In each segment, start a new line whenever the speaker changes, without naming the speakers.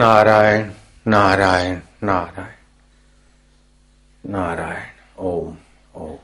नारायण नारायण नारायण नारायण ओम ओम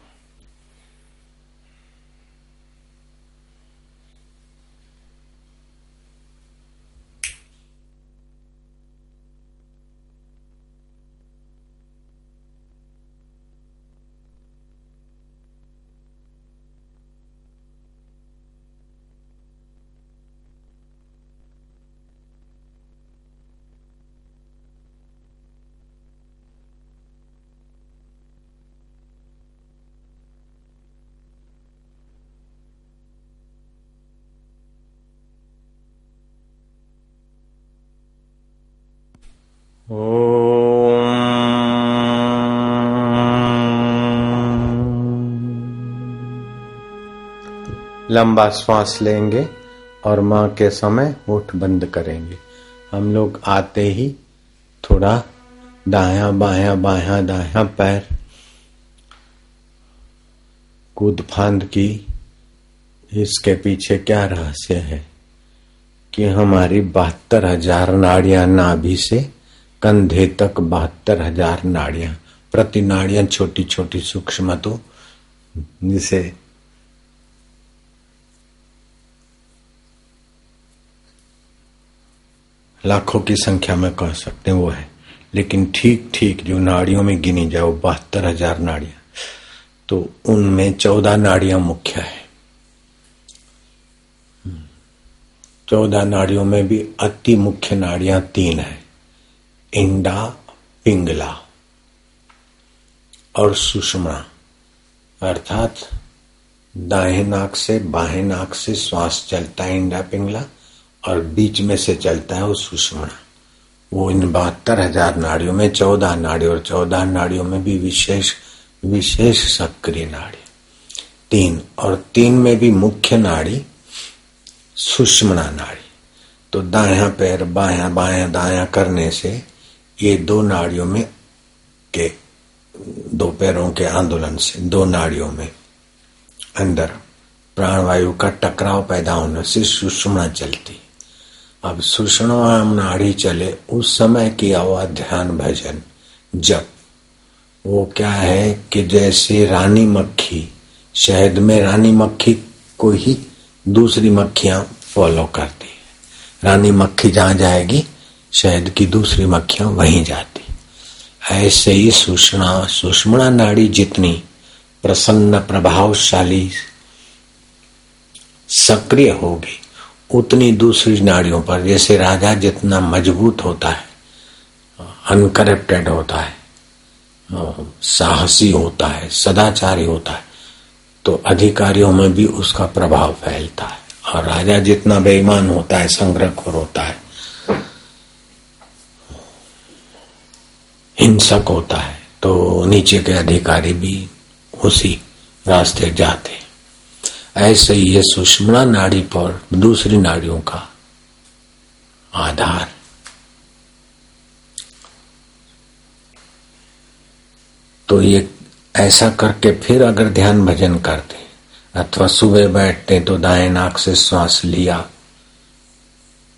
लंबा श्वास लेंगे और माँ के समय मुठ बंद करेंगे। हम लोग आते ही थोड़ा दाया, बाया बाया, दाया पैर कूद फांद की, इसके पीछे क्या रहस्य है कि हमारी बहत्तर हज़ार नाड़ियाँ नाभि से कंधे तक बहत्तर हज़ार नाड़ियाँ, प्रति नाड़ियाँ छोटी छोटी सूक्ष्म तो जिसे लाखों की संख्या में कह सकते हैं वो है। लेकिन ठीक ठीक जो नाड़ियों में गिनी जाए वो बहत्तर हज़ार नाड़ियाँ तो उनमें चौदह नाड़ियाँ मुख्य है। चौदह नाड़ियों में भी अति मुख्य नाड़ियाँ तीन है। इंडा, पिंगला और सुषमा। अर्थात दाएँ नाक से बाहें नाक से श्वास चलता है इंडा, पिंगला और बीच में से चलता है वो सुषमा। वो इन बहत्तर हज़ार नाड़ियों में, चौदह नाड़ी और चौदह नाड़ियों में भी विशेष विशेष सक्रिय नाड़ी। तीन और तीन में भी मुख्य नाड़ी सुषमणा नाड़ी। तो दाया पैर बाया बाया दाया करने से ये दो नाड़ियों में के, दो पैरों के आंदोलन से, दो नाड़ियों में अंदर प्राणवायु का टकराव पैदा होने से सुषमा चलती। अब सुषणवाम नाड़ी चले, उस समय की हुआ ध्यान भजन जब वो क्या है कि जैसे रानी मक्खी, शहद में रानी मक्खी को ही दूसरी मक्खियाँ फॉलो करती है। रानी मक्खी जहाँ जाएगी शहद की दूसरी मक्खियाँ वहीं जाती। ऐसे ही सुषणा सुषमणा नाड़ी जितनी प्रसन्न, प्रभावशाली, सक्रिय होगी, उतनी दूसरी नाड़ियों पर, जैसे राजा जितना मज़बूत होता है अनकरप्टेड होता है, साहसी होता है, सदाचारी होता है तो अधिकारियों में भी उसका प्रभाव फैलता है। और राजा जितना बेईमान होता है, संग्रहखोर होता है हिंसक होता है तो नीचे के अधिकारी भी उसी रास्ते जाते ऐसे ही ये सुषमणा नाड़ी पर दूसरी नाड़ियों का आधार। तो ये ऐसा करके फिर अगर ध्यान भजन करते, अथवा सुबह बैठते तो दाएँ नाक से श्वास लिया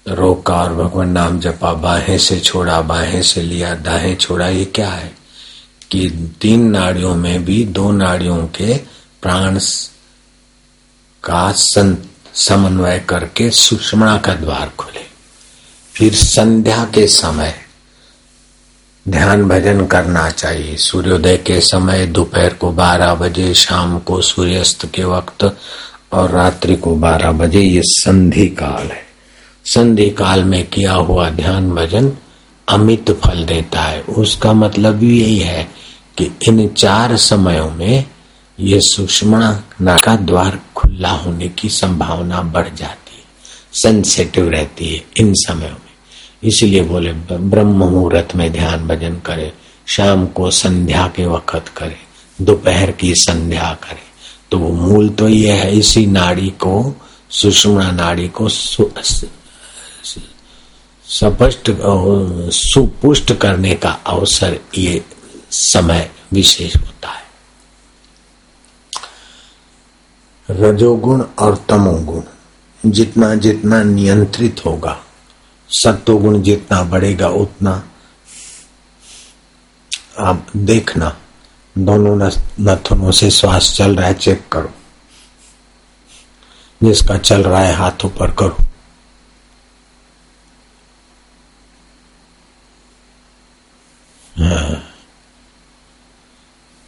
रोका और भगवान नाम जपा, बाहें से छोड़ा, बाहें से लिया, दाहें छोड़ा, ये क्या है? कि तीन नाड़ियों में भी दो नाड़ियों के प्राण का समन्वय करके सुषमा का द्वार खोले। फिर संध्या के समय ध्यान भजन करना चाहिए। सूर्योदय के समय दोपहर को 12 बजे, शाम को सूर्यास्त के वक्त और रात्रि को 12 बजे, ये संधि काल है। संधि काल में किया हुआ ध्यान भजन अमित फल देता है। उसका मतलब यही है कि इन चार समयों में ये सुषमा का द्वार खुला होने की संभावना बढ़ जाती है। सेंसेटिव रहती है इन समयों में। इसलिए बोले, ब्रह्म मुहूर्त में ध्यान भजन करे, शाम को संध्या के वक्त करे, दोपहर की संध्या करे। तो वो मूल तो ये है, इसी नाड़ी को सुषमा नाड़ी को स्पष्ट सुपुष्ट करने का अवसर ये समय विशेष होता है। रजोगुण और तमोगुण, जितना जितना नियंत्रित होगा, सत्वगुण जितना बढ़ेगा, उतना आप देखना, दोनों नथनों से श्वास चल रहा है, चेक करो। जिसका चल रहा है, हाथों पर करो हाँ।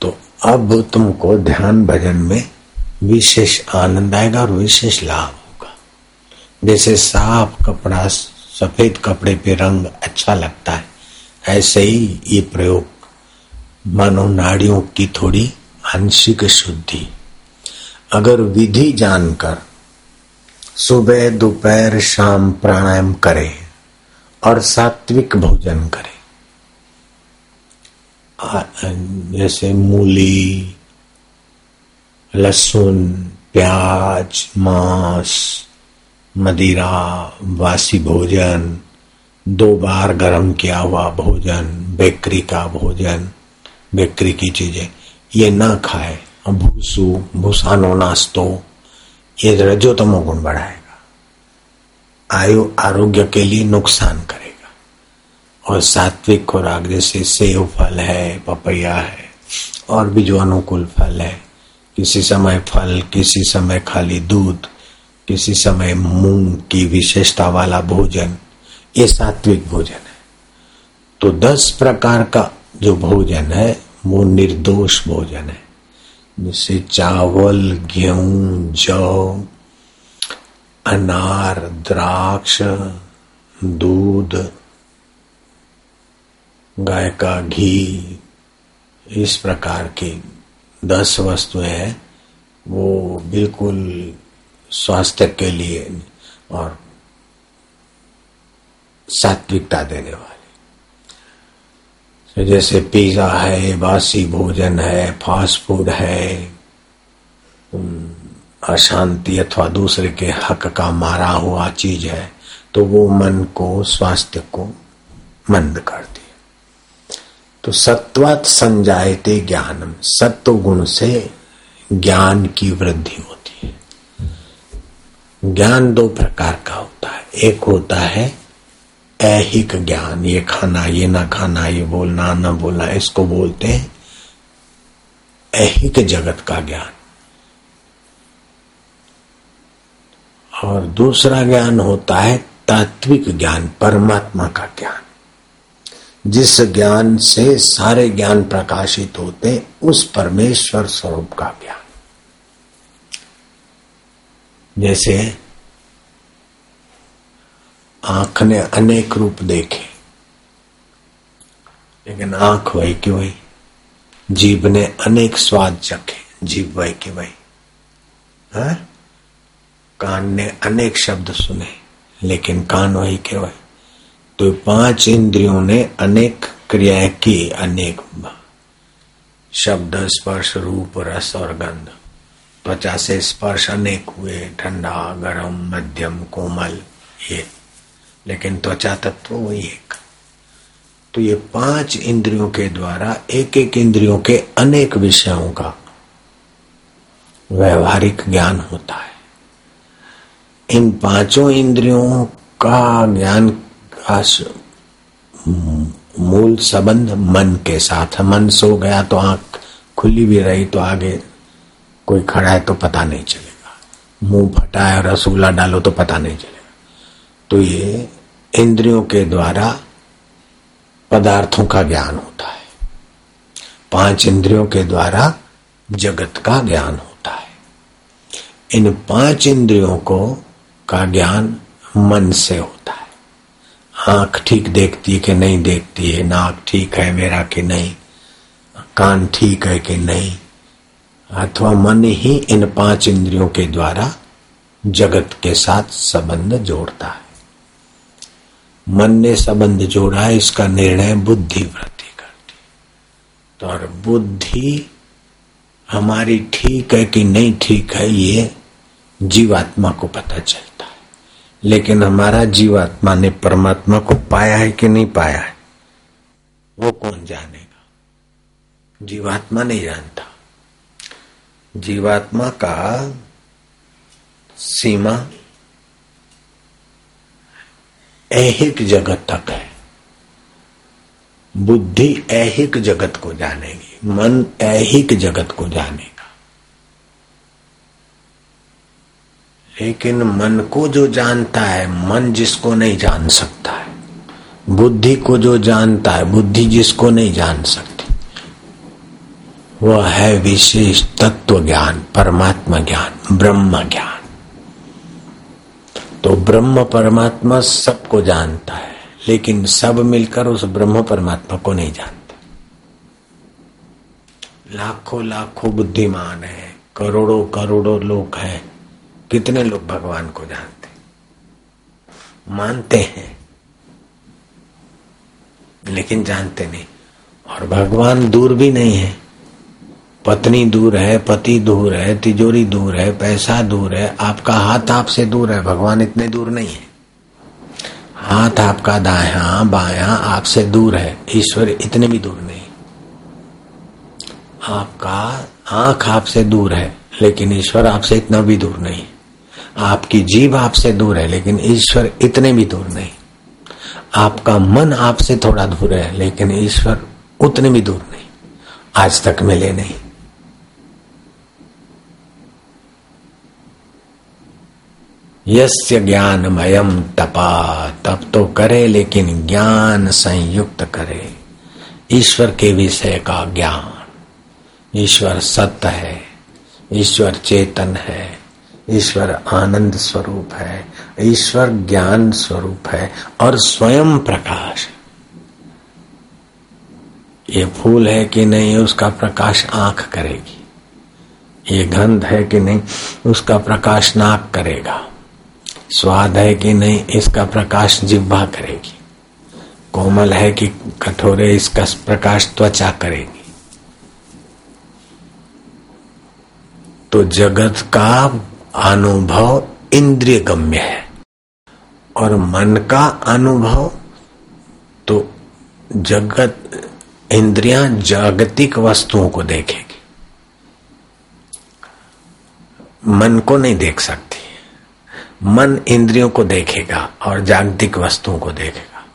तो अब तुमको ध्यान भजन में विशेष आनंद आएगा और विशेष लाभ होगा। जैसे साफ़ कपड़ा, सफ़ेद कपड़े पे रंग अच्छा लगता है, ऐसे ही ये प्रयोग मानो नाड़ियों की थोड़ी आंशिक शुद्धि। अगर विधि जानकर सुबह, दोपहर, शाम प्राणायाम करे और सात्विक भोजन करे जैसे मूली लहसुन प्याज मांस मदिरा वासी भोजन दो बार गर्म किया हुआ भोजन बेकरी का भोजन बेकरी की चीज़ें ये ना खाए भूसू भूसानो नास्तो ये रजो तमो गुण बढ़ाएगा आयु आरोग्य के लिए नुकसान करेगा और सात्विक खुराक, जैसे सेव फल है, पपैया है, और भी जो अनुकूल फल है। किसी समय फल, किसी समय खाली दूध, किसी समय मूंग की विशेषता वाला भोजन, ये सात्विक भोजन है। तो दस प्रकार का जो भोजन है, वो निर्दोष भोजन है। जैसे चावल, गेहूँ, जौ, अनार, द्राक्ष, दूध गाय का घी, इस प्रकार की दस वस्तुएँ वो बिल्कुल स्वास्थ्य के लिए और सात्विकता देने वाले। जैसे पिज्जा है, बासी भोजन है, फास्ट फ़ूड है अशांति अथवा दूसरे के हक का मारा हुआ चीज़ है तो वो मन को, स्वास्थ्य को मंद करती तो सत्वात संजायते ज्ञानम सत्व गुण से ज्ञान की वृद्धि होती है। ज्ञान दो प्रकार का होता है। एक होता है ऐहिक ज्ञान, ये खाना, ये ना खाना, ये बोलना, ना बोलना, इसको बोलते हैं ऐहिक जगत का ज्ञान। और दूसरा ज्ञान होता है तात्विक ज्ञान, परमात्मा का ज्ञान। जिस ज्ञान से सारे ज्ञान प्रकाशित होते, उस परमेश्वर स्वरूप का ज्ञान। जैसे आँख ने अनेक रूप देखे, लेकिन आँख वही की वही, जीभ ने अनेक स्वाद चखे, जीभ वही की वही। है? कान ने अनेक शब्द सुने, लेकिन कान वही के वही। तो पाँच इंद्रियों ने अनेक क्रियाएँ की, अनेक शब्द, स्पर्श, रूप, रस और गंध। त्वचा से स्पर्श अनेक हुए, ठंडा, गर्म, मध्यम, कोमल, ये। लेकिन त्वचा तत्व वही एक। तो ये पाँच इंद्रियों के द्वारा एक एक इंद्रियों के अनेक विषयों का व्यवहारिक ज्ञान होता है। इन पाँचों इंद्रियों का ज्ञान का मूल संबंध मन के साथ। मन सो गया तो आँख खुली भी रही तो आगे कोई खड़ा है तो पता नहीं चलेगा। मुँह फटा है रसगुल्ला डालो तो पता नहीं चलेगा। तो ये इंद्रियों के द्वारा पदार्थों का ज्ञान होता है। पाँच इंद्रियों के द्वारा जगत का ज्ञान होता है। इन पाँच इंद्रियों को का ज्ञान मन से होता है। आँख ठीक देखती है कि नहीं देखती है? नाक ठीक है मेरा कि नहीं? कान ठीक है कि नहीं? अथवा मन ही इन पाँच इंद्रियों के द्वारा जगत के साथ संबंध जोड़ता है। मन ने संबंध जोड़ा है, इसका निर्णय बुद्धि वृद्धि करती तो और बुद्धि हमारी ठीक है कि नहीं ठीक है, ये जीवात्मा को पता चलता है लेकिन हमारा जीवात्मा ने परमात्मा को पाया है कि नहीं पाया है, वो कौन जानेगा? जीवात्मा नहीं जानता। जीवात्मा का सीमा ऐहिक जगत तक है। बुद्धि ऐहिक जगत को जानेगी, मन ऐहिक जगत को जानेगा। लेकिन मन को जो जानता है, मन जिसको नहीं जान सकता है। बुद्धि को जो जानता है, बुद्धि जिसको नहीं जान सकती, वह है विशेष तत्व ज्ञान, परमात्मा ज्ञान, ब्रह्म ज्ञान। तो ब्रह्म परमात्मा सबको जानता है, लेकिन सब मिलकर उस ब्रह्म परमात्मा को नहीं जानते। लाखों लाखों बुद्धिमान है करोड़ों करोड़ों लोग हैं कितने लोग भगवान को जानते मानते हैं, लेकिन जानते नहीं। और भगवान दूर भी नहीं है। पत्नी दूर है, पति दूर है, तिजोरी दूर है, पैसा दूर है, आपका हाथ आपसे दूर है, भगवान इतने दूर नहीं है। हाथ आपका दाया, बाया आपसे दूर है, ईश्वर इतने भी दूर नहीं। आपका आँख आपसे दूर है, लेकिन ईश्वर आपसे इतना भी दूर नहीं। आपकी जीव आपसे दूर है, लेकिन ईश्वर इतने भी दूर नहीं। आपका मन आपसे थोड़ा दूर है, लेकिन ईश्वर उतने भी दूर नहीं। आज तक मिले नहीं। यस्य ज्ञानमयम तपा, तप तो करे, लेकिन ज्ञान संयुक्त करे। ईश्वर के विषय का ज्ञान। ईश्वर सत्य है, ईश्वर चेतन है ईश्वर आनंद स्वरूप है, ईश्वर ज्ञान स्वरूप है और स्वयं प्रकाश ये फूल है कि नहीं, उसका प्रकाश आँख करेगी। ये गंध है कि नहीं, उसका प्रकाश नाक करेगा। स्वाद है कि नहीं, इसका प्रकाश जिब्वा करेगी। कोमल है कि कठोरे, इसका प्रकाश त्वचा करेगी। तो जगत का अनुभव इंद्रिय गम्य है। और मन का अनुभव तो जगत, इंद्रियाँ जागतिक वस्तुओं को देखेगी। मन को नहीं देख सकती। मन इंद्रियों को देखेगा और जागतिक वस्तुओं को देखेगा।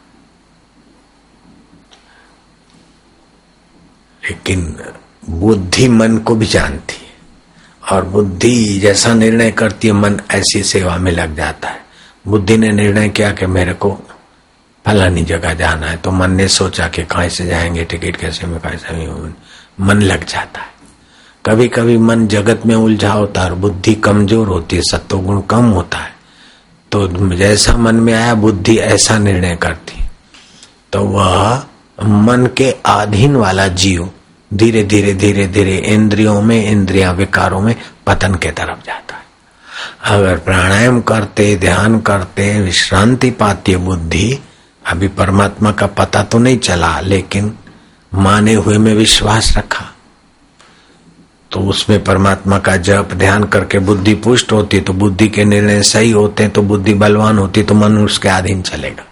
लेकिन बुद्धि मन को भी जानती और बुद्धि जैसा निर्णय करती है, मन ऐसी सेवा में लग जाता है। बुद्धि ने निर्णय किया कि मेरे को फलानी जगह जाना है तो मन ने सोचा कि कहा से जाएँगे, टिकट कैसे में कैसे में मन लग जाता है। कभी कभी मन जगत में उलझा होता है और बुद्धि कमज़ोर होती है, सत्व गुण कम होता है। तो जैसा मन में आया, बुद्धि ऐसा निर्णय करती तो वह मन के अधीन वाला जीव धीरे धीरे धीरे धीरे इंद्रियों में, इंद्रिया विकारों में पतन के तरफ़ जाता है। अगर प्राणायाम करते, ध्यान करते, विश्रांति पाती बुद्धि, अभी परमात्मा का पता तो नहीं चला, लेकिन माने हुए में विश्वास रखा तो उसमें परमात्मा का जप, ध्यान करके बुद्धि पुष्ट होती तो बुद्धि के निर्णय सही होते तो बुद्धि बलवान होती तो मन उसके अधीन चलेगा।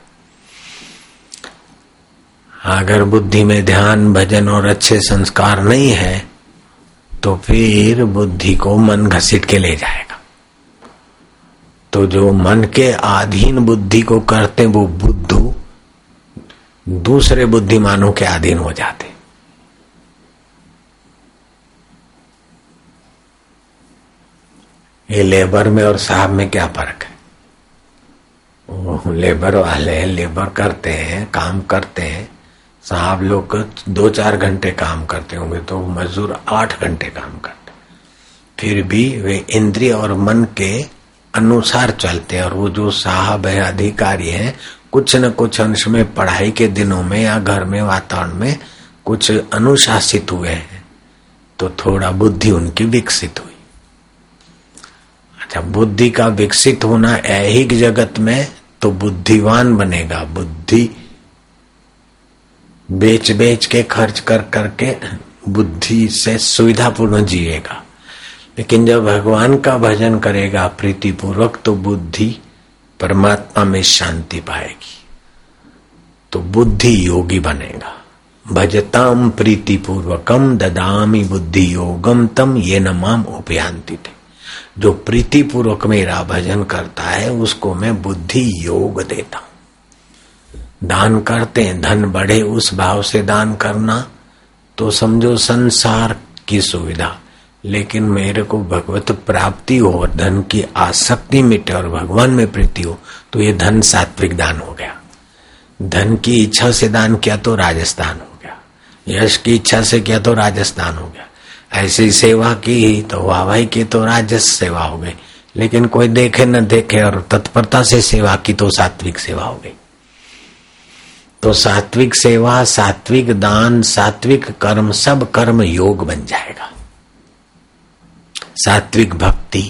अगर बुद्धि में ध्यान, भजन और अच्छे संस्कार नहीं है तो फिर बुद्धि को मन घसीट के ले जाएगा। तो जो मन के अधीन बुद्धि को करते, वो बुद्धू दूसरे बुद्धिमानों के अधीन हो जाते। ये लेबर में और साहब में क्या फ़र्क है? वो लेबर वाले लेबर करते हैं, काम करते हैं साहब लोग दो चार घंटे काम करते होंगे तो मजदूर आठ घंटे काम करते फिर भी वे इंद्रिय और मन के अनुसार चलते हैं, और वो जो साहब है, अधिकारी है, कुछ न कुछ अंश में पढ़ाई के दिनों में या घर में, वातावरण में कुछ अनुशासित हुए हैं तो थोड़ा बुद्धि उनकी विकसित हुई। अच्छा बुद्धि का विकसित होना ऐहिक जगत में तो बुद्धिवान बनेगा। बुद्धि बेच बेच के खर्च कर, करके बुद्धि से सुविधापूर्ण जिएगा। लेकिन जब भगवान का भजन करेगा प्रीतिपूर्वक तो बुद्धि परमात्मा में शांति पाएगी। तो बुद्धि योगी बनेगा। भजताम प्रीतिपूर्वकम ददामी बुद्धि योगम तम ये नमाम उपयांति थे जो प्रीतिपूर्वक मेरा भजन करता है, उसको मैं बुद्धि योग देता हूँ। दान करते हैं, धन बढ़े, उस भाव से दान करना तो समझो संसार की सुविधा। लेकिन मेरे को भगवत प्राप्ति हो और धन की आसक्ति मिटे और भगवान में प्रीति हो तो ये धन सात्विक दान हो गया। धन की इच्छा से दान किया तो राजस्थान हो गया। यश की इच्छा से किया तो राजस्थान हो गया। ऐसी सेवा की तो वाहवाही की तो राजस सेवा हो गई। लेकिन कोई देखे न देखे और तत्परता से सेवा की तो सात्विक सेवा हो गई। तो सात्विक सेवा, सात्विक दान, सात्विक कर्म, सब कर्म योग बन जाएगा। सात्विक भक्ति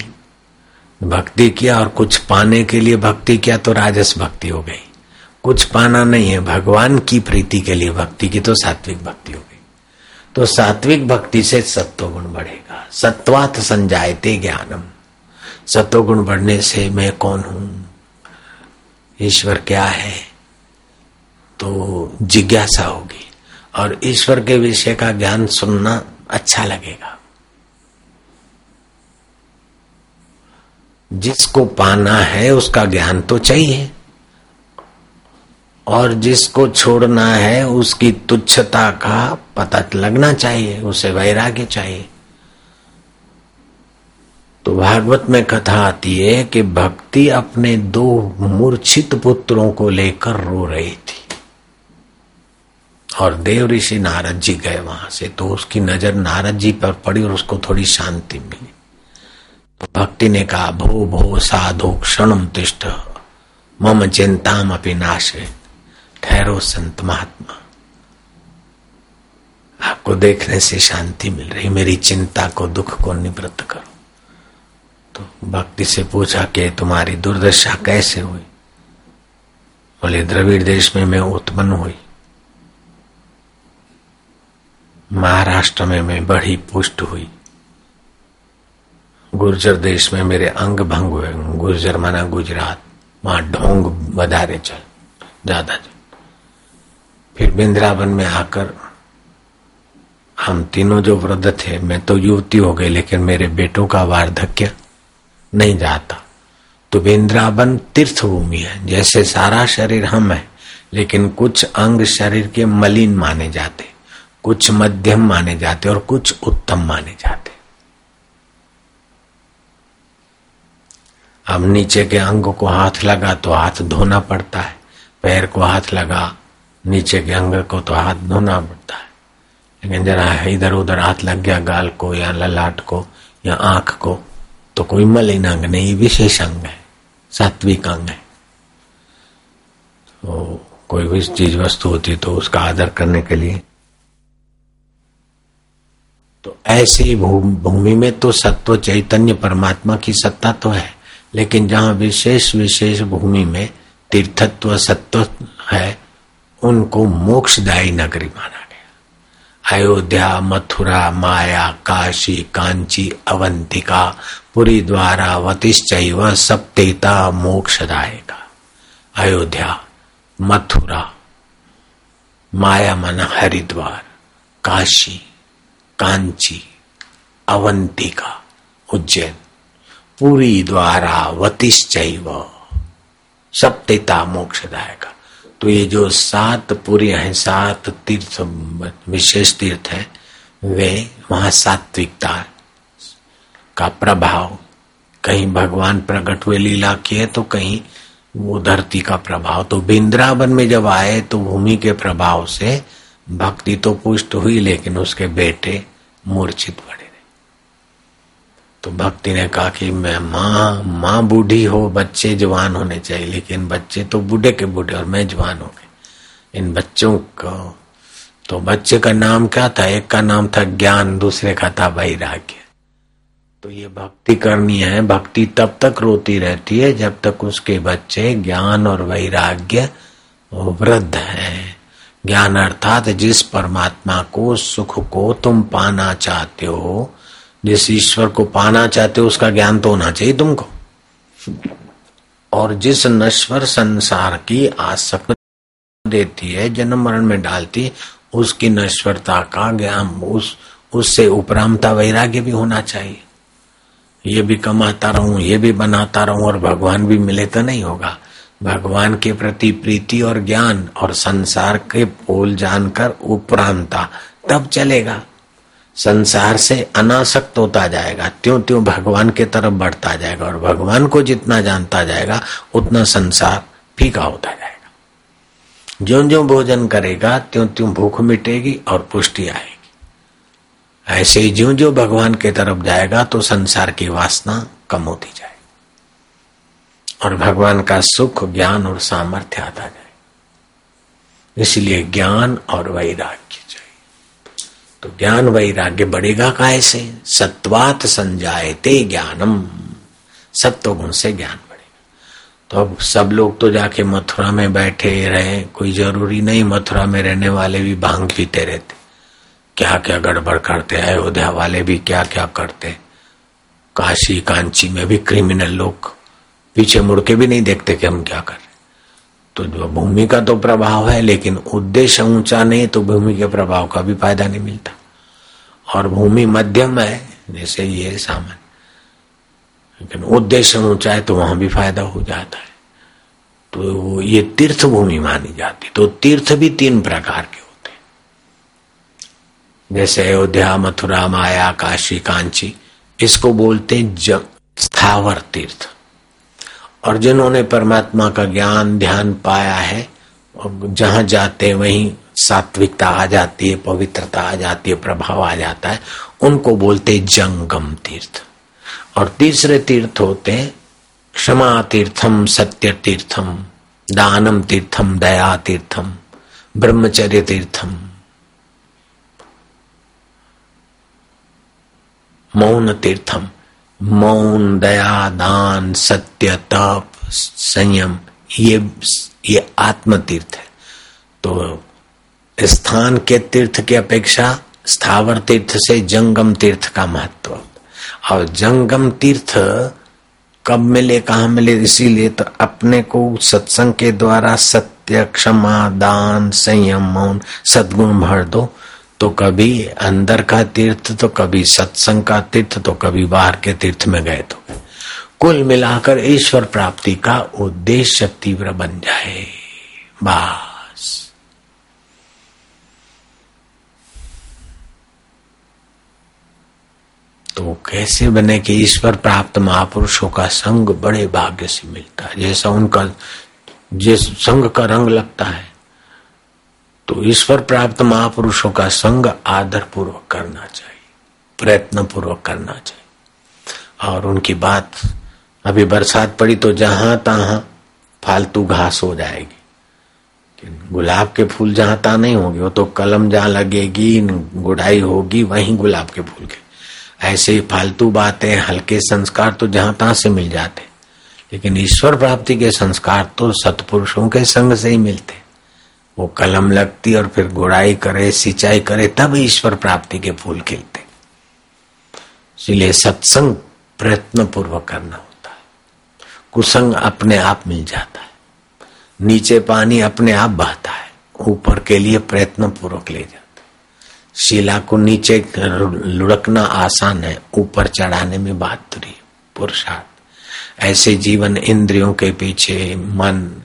भक्ति किया और कुछ पाने के लिए भक्ति किया तो राजस भक्ति हो गई। कुछ पाना नहीं है, भगवान की प्रीति के लिए भक्ति की तो सात्विक भक्ति हो गई। तो सात्विक भक्ति से सत्व गुण बढ़ेगा। सत्वात संजायते ज्ञानम। सत्व गुण बढ़ने से मैं कौन हूँ? ईश्वर क्या है? तो जिज्ञासा होगी। और ईश्वर के विषय का ज्ञान सुनना अच्छा लगेगा। जिसको पाना है, उसका ज्ञान तो चाहिए। और जिसको छोड़ना है, उसकी तुच्छता का पता लगना चाहिए, उसे वैराग्य चाहिए। तो भागवत में कथा आती है कि भक्ति अपने दो मूर्छित पुत्रों को लेकर रो रही थी। और देव ऋषि नारद जी गए वहाँ से तो उसकी नज़र नारद जी पर पड़ी और उसको थोड़ी शांति मिली। तो भक्ति ने कहा, भो भो, साधो क्षण तिष्ठ, मम चिंताम अपनी नाशे ठहरो संत महात्मा। आपको देखने से शांति मिल रही, मेरी चिंता को, दुख को निवृत्त करो। तो भक्ति से पूछा, कि तुम्हारी दुर्दशा कैसे हुई? बोले, द्रविड़ देश में मैं उत्पन्न हुई महाराष्ट्र में मैं बड़ी पुष्ट हुई। गुर्जर देश में मेरे अंग भंग हुए। गुर्जर माना गुजरात। वहाँ ढोंग बधारे चल, ज़्यादा चल। फिर बिंद्रावन में आकर हम तीनों जो वृद्ध थे, मैं तो युवती हो गई, लेकिन मेरे बेटों का वार्धक्य नहीं जाता। तो वृंदावन तीर्थ भूमि है। जैसे सारा शरीर हम है, लेकिन कुछ अंग शरीर के मलिन माने जाते। कुछ मध्यम माने जाते और कुछ उत्तम माने जाते। अब नीचे के अंग को हाथ लगा तो हाथ धोना पड़ता है, पैर को हाथ लगा, नीचे के अंग को तो हाथ धोना पड़ता है। लेकिन जरा इधर उधर हाथ लग गया, गाल को या ललाट को या आँख को तो कोई मलिन अंग नहीं, विशेष अंग है, सात्विक अंग है। तो कोई भी चीज़ वस्तु होती तो उसका आदर करने के लिए तो ऐसी भूमि में तो सत्व चैतन्य परमात्मा की सत्ता तो है, लेकिन जहाँ विशेष विशेष भूमि में तीर्थत्व, सत्व है, उनको मोक्षदायी नगरी माना गया। अयोध्या, मथुरा, माया, काशी, कांची, अवंतिका, पुरी द्वारा वतिश्चैव सप्तेता मोक्षदायका अयोध्या, मथुरा, माया मन हरिद्वार, काशी। कांची, अवंतिका, उज्जैन, पूरी द्वारा वतिश्चैव सप्तेता मोक्षदायका। तो ये जो सात पूरी हैं, सात तीर्थ विशेष तीर्थ है, वे वहाँ सात्विकता का प्रभाव, कहीं भगवान प्रकट हुए लीला किए तो कहीं वो धरती का प्रभाव। तो बिंद्रावन में जब आए तो भूमि के प्रभाव से भक्ति तो पुष्ट हुई, लेकिन उसके बेटे मूर्छित पड़े तो भक्ति ने कहा कि मैं माँ माँ बूढ़ी हो, बच्चे जवान होने चाहिए, लेकिन बच्चे तो बूढ़े के बूढ़े और मैं जवान हो गए इन बच्चों को तो बच्चे का नाम क्या था? एक का नाम था ज्ञान, दूसरे का था वैराग्य। तो ये भक्ति करनी है। भक्ति तब तक रोती रहती है जब तक उसके बच्चे ज्ञान और वैराग्य वृद्ध है। ज्ञान अर्थात जिस परमात्मा को सुख को तुम पाना चाहते हो, जिस ईश्वर को पाना चाहते हो, उसका ज्ञान तो होना चाहिए तुमको। और जिस नश्वर संसार की आसक्त देती है, जन्म मरण में डालती, उसकी नश्वरता का ज्ञान, उस, उससे उपरामता वैराग्य भी होना चाहिए। ये भी कमाता रहूँ, ये भी बनाता रहूँ, और भगवान भी मिले तो नहीं होगा। भगवान के प्रति प्रीति और ज्ञान और संसार के पोल जानकर उपरांता, तब चलेगा। संसार से अनासक्त होता जाएगा त्यों त्यों भगवान के तरफ़ बढ़ता जाएगा और भगवान को जितना जानता जाएगा, उतना संसार फीका होता जाएगा। जो जो भोजन करेगा त्यों त्यों भूख मिटेगी और पुष्टि आएगी। ऐसे ही ज्यो जो भगवान के तरफ़ जाएगा तो संसार की वासना कम होती जाएगी। और भगवान का सुख, ज्ञान और सामर्थ्य आता जाए। इसलिए ज्ञान और वैराग्य चाहिए। तो ज्ञान वैराग्य बढ़ेगा कैसे? सत्वात संजायते ज्ञानम। सत्व गुण से ज्ञान बढ़ेगा। तो अब सब लोग तो जाके मथुरा में बैठे रहे, कोई ज़रूरी नहीं मथुरा में रहने वाले भी भाँग पीते रहते। क्या क्या गड़बड़ करते अयोध्या वाले भी क्या क्या करते काशी, कांची में भी क्रिमिनल लोग पीछे मुड़ के भी नहीं देखते कि हम क्या कर रहे तो जो भूमि का तो प्रभाव है, लेकिन उद्देश्य ऊँचा नहीं तो भूमि के प्रभाव का भी फ़ायदा नहीं मिलता। और भूमि मध्यम है, जैसे ये सामान। लेकिन उद्देश्य ऊँचा है तो वहाँ भी फ़ायदा हो जाता है। तो ये तीर्थ भूमि मानी जाती तो तीर्थ भी तीन प्रकार के होते जैसे अयोध्या, मथुरा, माया, काशी, कांची, इसको बोलते हैं स्थावर तीर्थ। और जिन्होंने परमात्मा का ज्ञान, ध्यान पाया है और जहाँ जाते वहीं सात्विकता आ जाती है, पवित्रता आ जाती है, प्रभाव आ जाता है। उनको बोलते जंगम तीर्थ। और तीसरे तीर्थ होते हैं, क्षमा तीर्थम, सत्य तीर्थम, दानम तीर्थम, दया तीर्थम, ब्रह्मचर्य तीर्थम। मौन तीर्थम। मौन, दया, दान, सत्य, तप, संयम, ये ये आत्म तीर्थ है। तो स्थान के तीर्थ की अपेक्षा स्थावर तीर्थ से जंगम तीर्थ का महत्व। और जंगम तीर्थ कब मिले, कहा मिले, इसीलिए तो अपने को सत्संग के द्वारा सत्य, क्षमा, दान, संयम, मौन, सदगुण भर दो। तो कभी अंदर का तीर्थ तो कभी सत्संग का तीर्थ तो कभी बाहर के तीर्थ में गए तो कुल मिलाकर ईश्वर प्राप्ति का उद्देश्य तीव्र बन जाए। बस। तो कैसे बने कि ईश्वर प्राप्त महापुरुषों का संग बड़े भाग्य से मिलता है? जैसा उनका, जिस संग का रंग लगता है तो ईश्वर प्राप्त महापुरुषों का संग आदर पूर्वक करना चाहिए प्रयत्न पूर्वक करना चाहिए। और उनकी बात अभी बरसात पड़ी तो जहाँ तहा फालतू घास हो जाएगी। गुलाब के फूल जहाँ तहा नहीं होंगे, वो तो कलम जहाँ लगेगी, गुड़ाई होगी, वहीं गुलाब के फूल के। ऐसे ही फालतू बातें, हल्के संस्कार तो जहाँ तहां से मिल जाते। लेकिन ईश्वर प्राप्ति के संस्कार तो सतपुरुषों के संग से ही मिलते। वो कलम लगती और फिर गुड़ाई करे, सिंचाई करे, तब ईश्वर प्राप्ति के फूल खिलते। इसलिए सत्संग प्रयत्न पूर्वक करना होता है। कुसंग अपने आप मिल जाता है। नीचे पानी अपने आप बहता है। ऊपर के लिए प्रयत्न पूर्वक ले जाता है। शिला को नीचे लुढ़कना आसान है, ऊपर चढ़ाने में बहादुरी पुरुषार्थ। ऐसे जीवन इंद्रियों के पीछे मन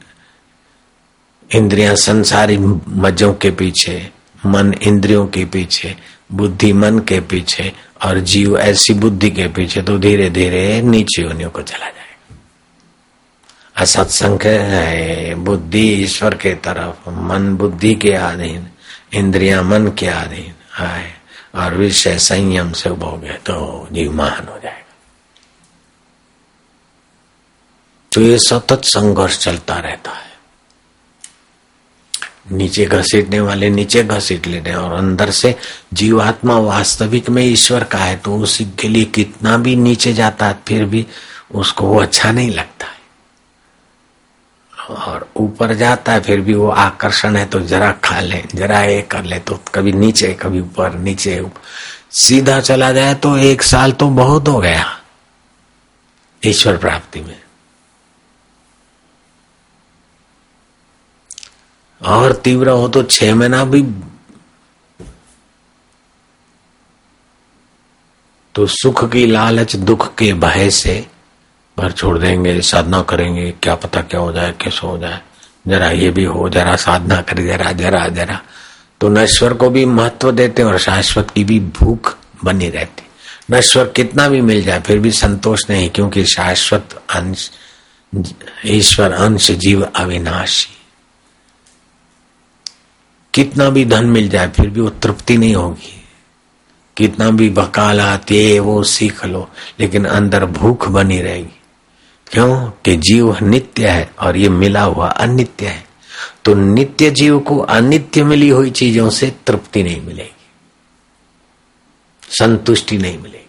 इंद्रियाँ संसारी मजों के पीछे, मन इंद्रियों के पीछे, बुद्धि मन के पीछे और जीव ऐसी बुद्धि के पीछे तो धीरे धीरे नीचे योनियों को चला जाएगा असत्संग है, बुद्धि ईश्वर के तरफ़, मन बुद्धि के अधीन, इंद्रिया मन के अधीन है और विषय संयम से उपभोगे तो जीव महान हो जाएगा। तो ये सतत संघर्ष चलता रहता है। नीचे घसीटने वाले, नीचे घसीट हैं और अंदर से जीवात्मा वास्तविक में ईश्वर का है तो उसी के लिए कितना भी नीचे जाता है, फिर भी उसको वो अच्छा नहीं लगता है। और ऊपर जाता है, फिर भी वो आकर्षण है तो जरा खा ले, जरा ये कर ले तो कभी नीचे, कभी ऊपर, नीचे सीधा चला जाए तो एक साल तो बहुत हो गया ईश्वर प्राप्ति में। और तीव्र हो तो छह महीना भी तो सुख की लालच, दुख के भय से घर छोड़ देंगे, साधना करेंगे, क्या पता क्या हो जाए, कैसे हो जाए। जरा ये भी हो, जरा साधना कर, जरा जरा जरा। तो नश्वर को भी महत्व देते और शाश्वत की भी भूख बनी रहती। नश्वर कितना भी मिल जाए, फिर भी संतोष नहीं, क्योंकि शाश्वत अंश, ईश्वर अंश, जीव अविनाशी। कितना भी धन मिल जाए, फिर भी वो तृप्ति नहीं होगी। कितना भी वकालत, ये, वो सीख लो, लेकिन अंदर भूख बनी रहेगी। क्यों? कि जीव नित्य है और ये मिला हुआ अनित्य है। तो नित्य जीव को अनित्य मिली हुई चीज़ों से तृप्ति नहीं मिलेगी। संतुष्टि नहीं मिलेगी।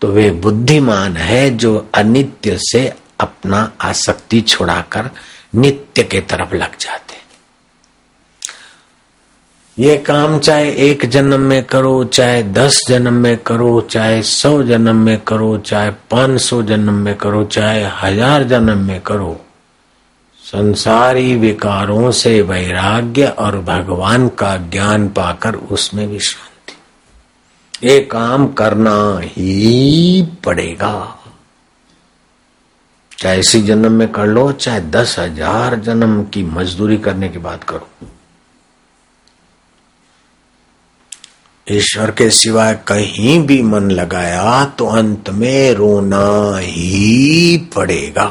तो वे बुद्धिमान है जो अनित्य से अपना आसक्ति छुड़ाकर नित्य के तरफ़ लग जाते ये काम चाहे एक जन्म में करो, चाहे दस जन्म में करो, चाहे सौ जन्म में करो, चाहे पाँच सौ जन्म में करो, चाहे हज़ार जन्म में करो। संसारी विकारों से वैराग्य और भगवान का ज्ञान पाकर उसमें विश्रांति ये काम करना ही पड़ेगा। चाहे इसी जन्म में कर लो, चाहे दस हज़ार जन्म की मजदूरी करने की बात करो। ईश्वर के सिवाय कहीं भी मन लगाया तो अंत में रोना ही पड़ेगा।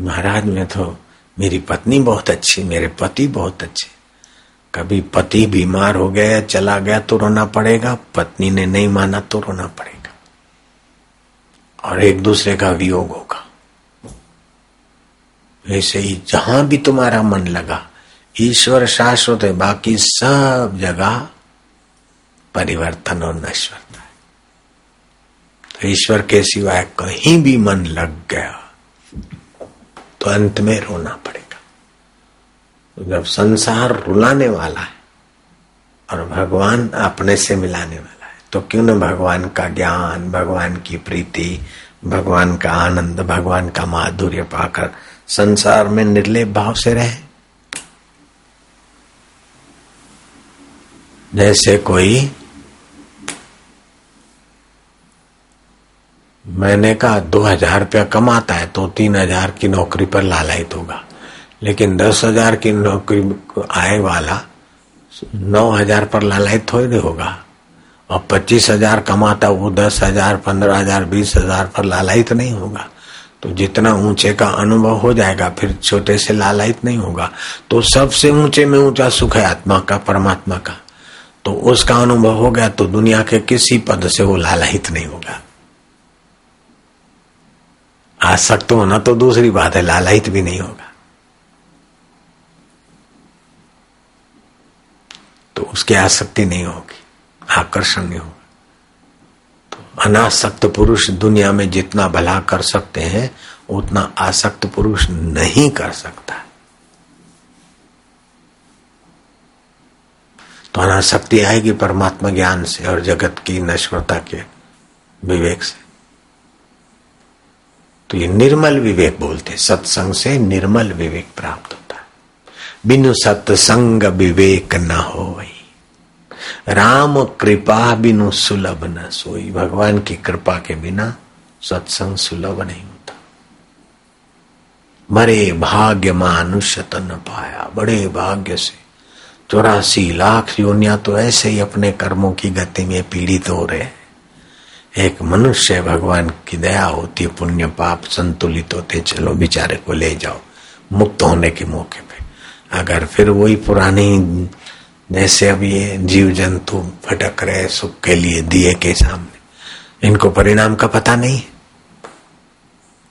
महाराज, में तो मेरी पत्नी बहुत अच्छी, मेरे पति बहुत अच्छे। कभी पति बीमार हो गया चला गया तो रोना पड़ेगा, पत्नी ने नहीं माना तो रोना पड़ेगा। और एक दूसरे का वियोग होगा। वैसे ही जहाँ भी तुम्हारा मन लगा ईश्वर शाश्वत है, बाकी सब जगह परिवर्तन और नश्वरता है। तो ईश्वर के सिवाय कहीं भी मन लग गया तो अंत में रोना पड़ेगा। तो जब संसार रुलाने वाला है और भगवान अपने से मिलाने वाला है तो क्यों न भगवान का ज्ञान, भगवान की प्रीति, भगवान का आनंद, भगवान का माधुर्य पाकर संसार में निर्लेप भाव से रहे। जैसे कोई मैंने कहा दो हज़ार रुपया कमाता है तो तीन हज़ार की नौकरी पर लालयित होगा। लेकिन दस हज़ार की नौकरी आए वाला नौ हज़ार पर लालयित थोड़ी होगा। और पच्चीस हज़ार कमाता वो दस हज़ार, पंद्रह हज़ार, बीस हज़ार पर लालयित नहीं होगा। तो जितना ऊँचे का अनुभव हो जाएगा, फिर छोटे से लालयित नहीं होगा। तो सबसे ऊँचे में ऊँचा सुख है आत्मा का, परमात्मा का। तो उसका अनुभव हो गया तो दुनिया के किसी पद से वो लालहित नहीं होगा। आसक्त होना तो दूसरी बात है, लालहित भी नहीं होगा। तो उसकी आसक्ति नहीं होगी, आकर्षण नहीं होगा। तो अनासक्त पुरुष दुनिया में जितना भला कर सकते हैं, उतना आसक्त पुरुष नहीं कर सकता। तो अनाशक्ति आएगी परमात्मा ज्ञान से और जगत की नश्वरता के विवेक से। तो ये निर्मल विवेक बोलते सत्संग से निर्मल विवेक प्राप्त होता है। बिनु सत्संग विवेक न हो वही राम कृपा बिनु सुलभ न सोई। भगवान की कृपा के बिना सत्संग सुलभ नहीं होता। मरे भाग्य मानुष्य तन पाया। बड़े भाग्य से चौरासी लाख योनिया तो ऐसे ही अपने कर्मों की गति में पीड़ित हो रहे एक मनुष्य भगवान की दया होती पुण्य पाप संतुलित होते चलो बेचारे को ले जाओ, मुक्त होने के मौके पे। अगर फिर वही पुरानी, जैसे अब ये जीव जंतु भटक रहे सुख के लिए दिए के सामने, इनको परिणाम का पता नहीं।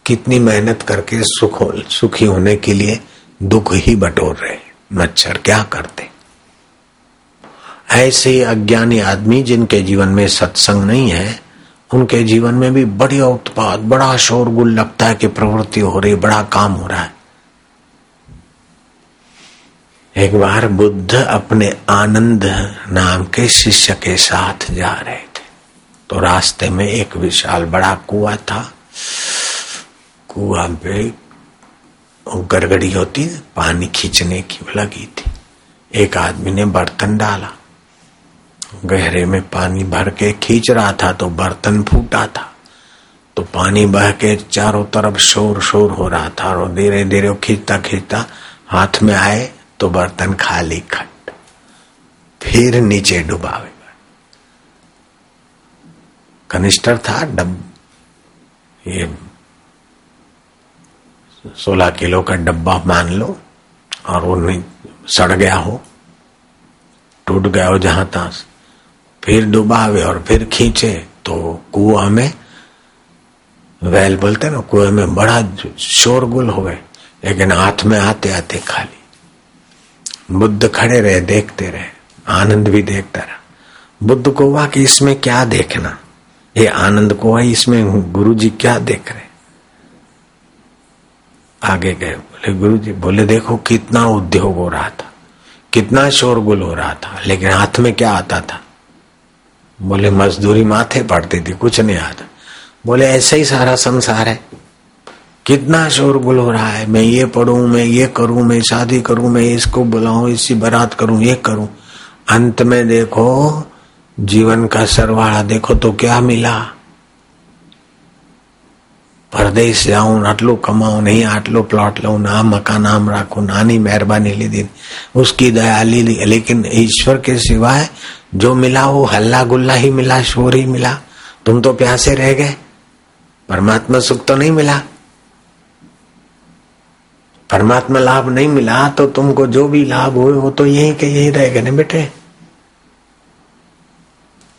कितनी मेहनत करके सुख सुखी होने के लिए दुख ही बटोर रहे मच्छर क्या करते? ऐसे अज्ञानी आदमी जिनके जीवन में सत्संग नहीं है, उनके जीवन में भी बढ़िया उत्पाद बड़ा शोरगुल लगता है कि प्रवृत्ति हो रही बड़ा काम हो रहा है। एक बार बुद्ध अपने आनंद नाम के शिष्य के साथ जा रहे थे। तो रास्ते में एक विशाल बड़ा कुआ था। कुआ पे गड़गड़ी होती, पानी खींचने की लगी थी। एक आदमी ने बर्तन डाला। गहरे में पानी भर के खींच रहा था तो बर्तन फूटा था। तो पानी बह के चारों तरफ़ शोर शोर हो रहा था और धीरे धीरे खींचता खींचता हाथ में आए तो बर्तन खाली खट। फिर नीचे डुबावे। कनिस्टर था, डब ये सोलह किलो का डब्बा मान लो और वो नहीं सड़ गया हो। टूट गया हो जहाँ तहां फिर डुबावे और फिर खींचे तो कुआ में वैल बोलते ना, कुएँ में बड़ा शोरगुल हो गए, लेकिन हाथ में आते आते खाली। बुद्ध खड़े रहे, देखते रहे, आनंद भी देखता रहा। बुद्ध को हुआ कि इसमें क्या देखना? ये आनंद को है इसमें गुरु जी क्या देख रहे? आगे गए, बोले गुरु जी बोले, देखो कितना उद्योग हो रहा था, कितना शोरगुल हो रहा था, लेकिन हाथ में क्या आता था? बोले मजदूरी माथे पड़ती थी कुछ नहीं आता बोले ऐसा ही सारा संसार है कितना शोरगुल हो रहा है मैं ये पढ़ू मैं ये करूं मैं शादी करूं मैं इसको बुलाऊं इसी बारात करूं ये करूं अंत में देखो जीवन का सरवाड़ा देखो तो क्या मिला પરદેશ જાઉં આટલું કમાઉં નહીં આટલો પ્લોટ લઉં ना मकान नाम રાખું नानी मेहरबानी ली उसकी दया ली लेकिन ईश्वर के सिवाय जो मिला वो हल्ला गुल्ला ही मिला, शोर ही मिला। तुम तो प्यासे रह गए। परमात्मा सुख तो नहीं मिला। परमात्मा लाभ नहीं मिला तो तुमको जो भी लाभ हुए, वो तो यही के यही रह गए ना बेटे।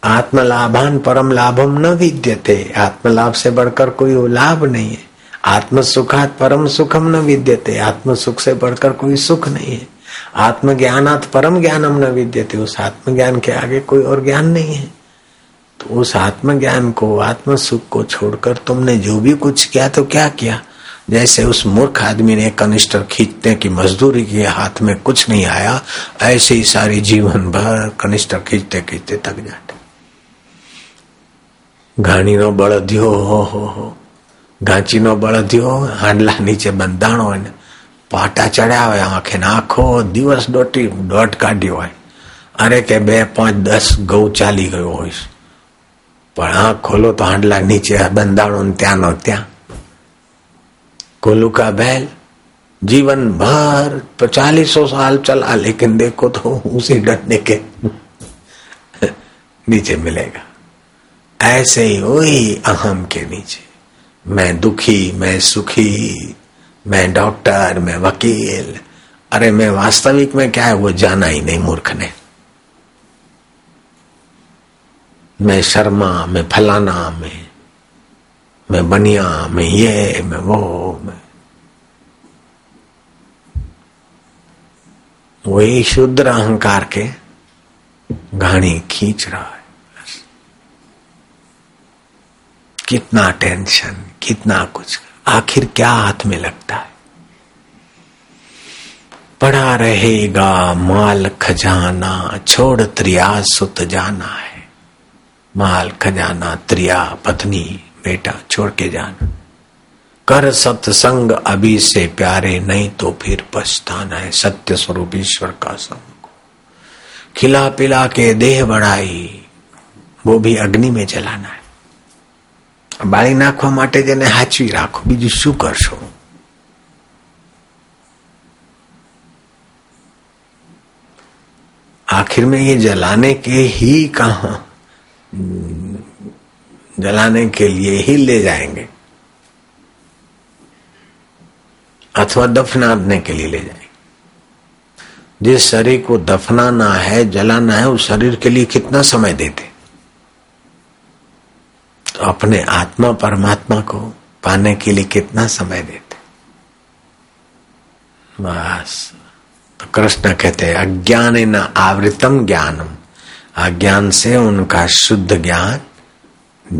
आत्मलाभान परम लाभम न विद्यते। आत्मलाभ से बढ़कर कोई लाभ नहीं है। आत्म सुखात परम सुखम न विद्यते। आत्म सुख से बढ़कर कोई सुख नहीं है। आत्मज्ञानात परम ज्ञानम न विद्यते उस आत्मज्ञान के आगे कोई और ज्ञान नहीं है तो उस आत्मज्ञान को आत्म सुख को छोड़कर तुमने जो भी कुछ किया तो क्या किया जैसे उस मूर्ख आदमी ने कनिष्ठर खींचने की मजदूरी की हाथ में कुछ नहीं आया ऐसे ही सारी जीवन भर कनिष्ठर खींचते खींचते थक जाते ઘાણીનો બળદિયો હો હો હો ઘાંચીનો બળદિયો હાંડલા નીચે બંધાણો હોય ને પાટા ચડ્યા હોય આંખે આખો દિવસ દોટી દોટ કાઢ્યો હોય અરે કે બે પાંચ દસ ઘઉં ચાલી ગયો હોય પણ આંખ ખોલો તો હાંડલા નીચે બંધાણો ત્યાંનો ત્યાં कोलू का बैल जीवन भर चालीसों साल चला लेकिन देखो तो उसी डरने के नीचे मिलेगा ऐसे ही वही अहम के नीचे मैं दुखी मैं सुखी मैं डॉक्टर, मैं वकील। अरे, मैं वास्तविक में क्या है, वो जाना ही नहीं मूर्ख ने। मैं शर्मा, मैं फलाना, मैं मैं बनिया, मैं ये, मैं वो, मैं। वही शुद्ध अहंकार के घाणी खींच रहा है। कितना टेंशन, कितना कुछ। आखिर क्या हाथ में लगता है? पड़ा रहेगा माल खजाना, छोड़ त्रिया सुत जाना है। माल खजाना, त्रिया, पत्नी, बेटा, छोड़ के जाना। कर सत्संग अभी से प्यारे, नहीं तो फिर पछताना है सत्य स्वरूप ईश्वर का संग। खिला पिला के देह बढ़ाई, वो भी अग्नि में जलाना है। બાળી નાખવા માટે જેને હાચવી રાખો બીજું શું કરશો आखिर में ये जलाने के ही कहा जलाने के लिए ही ले जाएंगे अथवा दफनाने के लिए ले जाएंगे जिस शरीर को दफनाना है जलाना है उस शरीर के लिए कितना समय देते तो अपने आत्मा, परमात्मा को पाने के लिए कितना समय देते? बस। तो कृष्ण कहते हैं, अज्ञान न आवृतम ज्ञानम। अज्ञान से उनका शुद्ध ज्ञान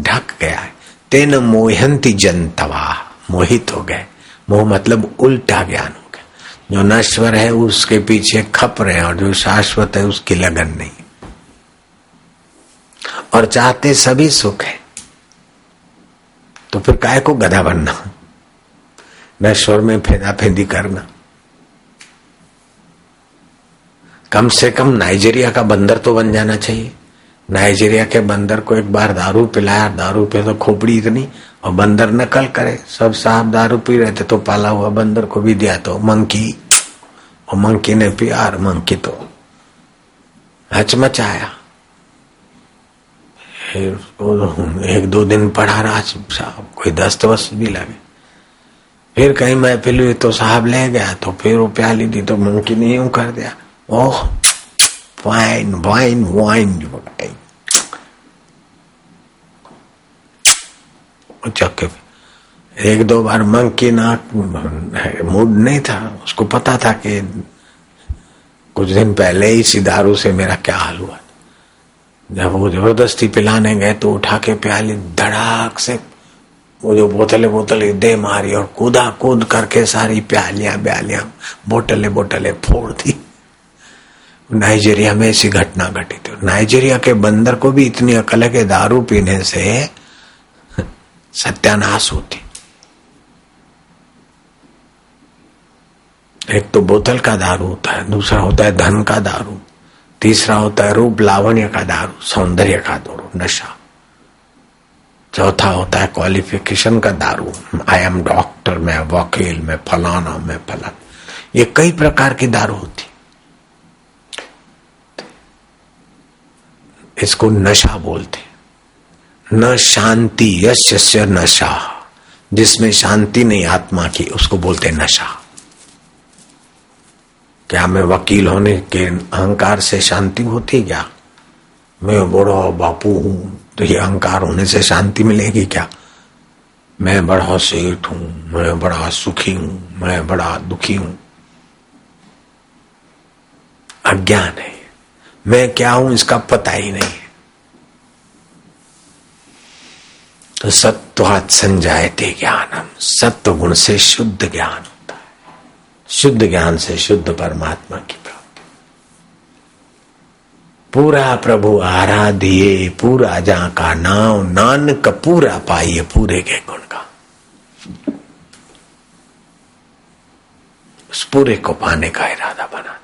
ढक गया है। तेन मोहंती जनतवा मोहित हो गए। मोह मतलब उल्टा ज्ञान हो गया। जो नश्वर है, उसके पीछे खप रहे हैं और जो शाश्वत है, उसकी लगन नहीं। और चाहते सभी सुख है। तो फिर काय को गधा बनना? नश्वर में फेदा फेदी करना। कम से कम नाइजीरिया का बंदर तो बन जाना चाहिए। नाइजीरिया के बंदर को एक बार दारू पिलाया, दारू पे तो खोपड़ी इतनी, और बंदर नकल करे, सब साहब दारू पी रहे थे तो पाला हुआ बंदर को भी दिया तो मंकी। और मंकी ने पिया और मंकी तो। हचमचाया। फिर उसको एक दो दिन पढ़ा रहा साहब, कोई दस्त वस्त भी लगे। फिर कहीं महफिल हुई तो साहब ले गया तो फिर वो प्याली दी तो मंकी ने यूँ कर दिया। ओह, वाइन वाइन वाइन चक्के एक दो बार मंकी नाक मूड नहीं था। उसको पता था कि कुछ दिन पहले ही इसी दारू से मेरा क्या हाल हुआ। जब वो ज़बरदस्ती पिलाने गए तो उठा के प्याली धड़ाक से वो जो बोतले बोतले दे मारी और कूदा कूद करके सारी प्यालियाँ ब्यालियाँ बोतले बोतले फोड़ दी। नाइजीरिया में ऐसी घटना घटी थी। नाइजीरिया के बंदर को भी इतनी अकल कि दारू पीने से सत्यानाश होती। एक तो बोतल का दारू होता है, दूसरा होता है धन का दारू। तीसरा होता है रूप, लावण्य का दारू, सौंदर्य का दारू, नशा। चौथा होता है क्वालिफिकेशन का दारू आई एम डॉक्टर मैं वकील, मैं फलाना मैं फलाना। ये कई प्रकार की दारू होती। इसको नशा बोलते न शांति यश्य नशा। जिसमें शांति नहीं, आत्मा की, उसको बोलते नशा। क्या मैं वकील होने के अहंकार से शांति होती क्या? मैं बड़ा बापू हूँ तो ये अहंकार होने से शांति मिलेगी क्या? मैं बड़ा सेठ हूँ, मैं बड़ा सुखी हूँ, मैं बड़ा दुखी हूँ। अज्ञान है। मैं क्या हूँ इसका पता ही नहीं। तो सत्वात संजायते ज्ञानम सत्व गुण से शुद्ध ज्ञान। है शुद्ध ज्ञान से शुद्ध परमात्मा की प्राप्ति। पूरा प्रभु आराधिये, पूरा जा का नाम, नानक पूरा पाइए पूरे के गुण का। उस पूरे को पाने का इरादा बना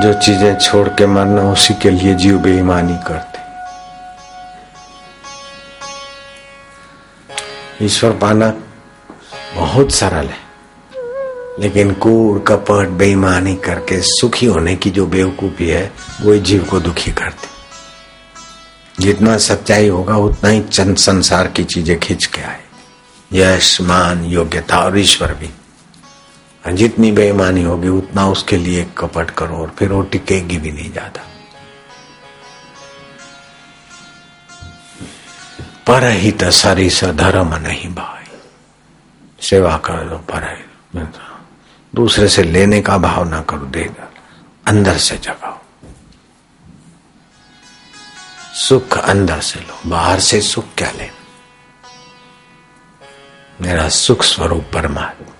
जो चीज़ें छोड़ के मरना, उसी के लिए जीव बेईमानी करते। ईश्वर पाना बहुत सरल है, लेकिन कूड़, कपट, बेईमानी करके सुखी होने की जो बेवकूफ़ी है, वो जीव को दुखी करती। जितना सच्चाई होगा, उतना ही चंद संसार की चीज़ें खींच के आए यश, मान, योग्यता और ईश्वर भी। जितनी बेईमानी होगी, उतना उसके लिए कपट करो और फिर वो टिकेगी भी नहीं ज़्यादा। पर ही तो सरी स धर्म नहीं भाई। सेवा कर दो पर दूसरे से लेने का भाव ना करो देगा अंदर से जगाओ। सुख अंदर से लो, बाहर से सुख क्या ले मेरा सुख स्वरूप परमात्मा।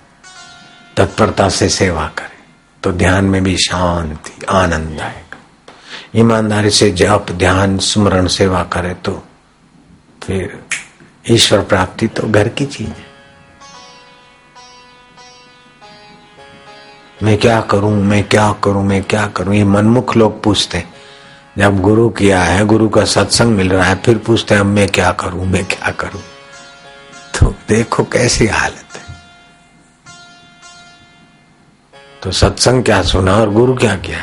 तत्परता से सेवा करे। तो ध्यान में भी शांति, आनंद आएगा। ईमानदारी से जप, ध्यान, स्मरण सेवा करे तो फिर ईश्वर प्राप्ति तो घर की चीज़ है। मैं क्या करूँ, मैं क्या करूँ, मैं क्या करूँ? ये मनमुख लोग पूछते हैं। जब गुरु किया है, गुरु का सत्संग मिल रहा है, फिर पूछते हैं, अब मैं क्या करूँ, मैं क्या करूँ? तो देखो कैसी हालत तो सत्संग क्या सुना और गुरु क्या किया?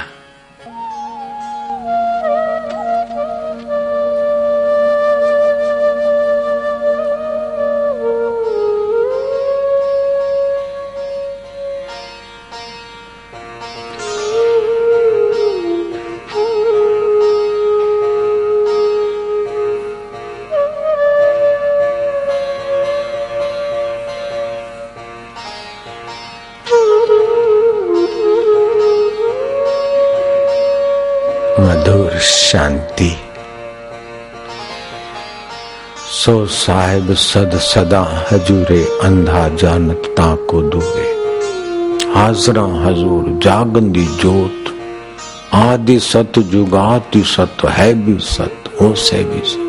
सो साहेब सद सदा हजूरे अंधा जानता को दूरे। हाजरा हजूर जागंदी जोत, आदि सत जुगाति सत है भी सत, हो से भी सत।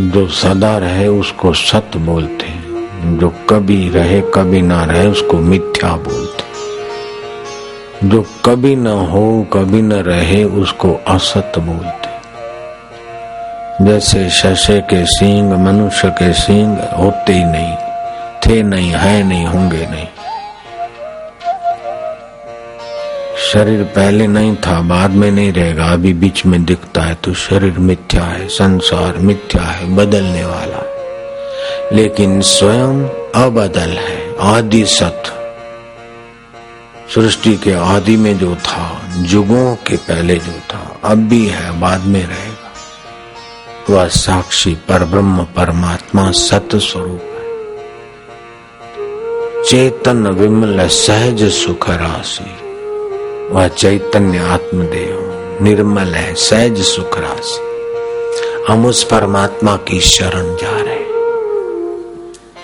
जो सदा रहे उसको सत बोलते हैं, जो कभी रहे कभी ना रहे उसको मिथ्या बोलते जो कभी न हो, कभी न रहे, उसको असत बोलते। जैसे शशे के सींग, मनुष्य के सींग होते ही नहीं, थे नहीं, है नहीं, होंगे नहीं। शरीर पहले नहीं था, बाद में नहीं रहेगा, अभी बीच में दिखता है तो शरीर मिथ्या है, संसार मिथ्या है, बदलने वाला लेकिन स्वयं अबदल है, आदि सत सृष्टि के आदि में जो था, जुगों के पहले जो था, अब भी है, बाद में रहेगा। वह साक्षी पर ब्रह्म परमात्मा सत स्वरूप है। चेतन विमल सहज सुख राशि। वह चैतन्य आत्मदेव निर्मल है, सहज सुख राशि। हम उस परमात्मा की शरण जा रहे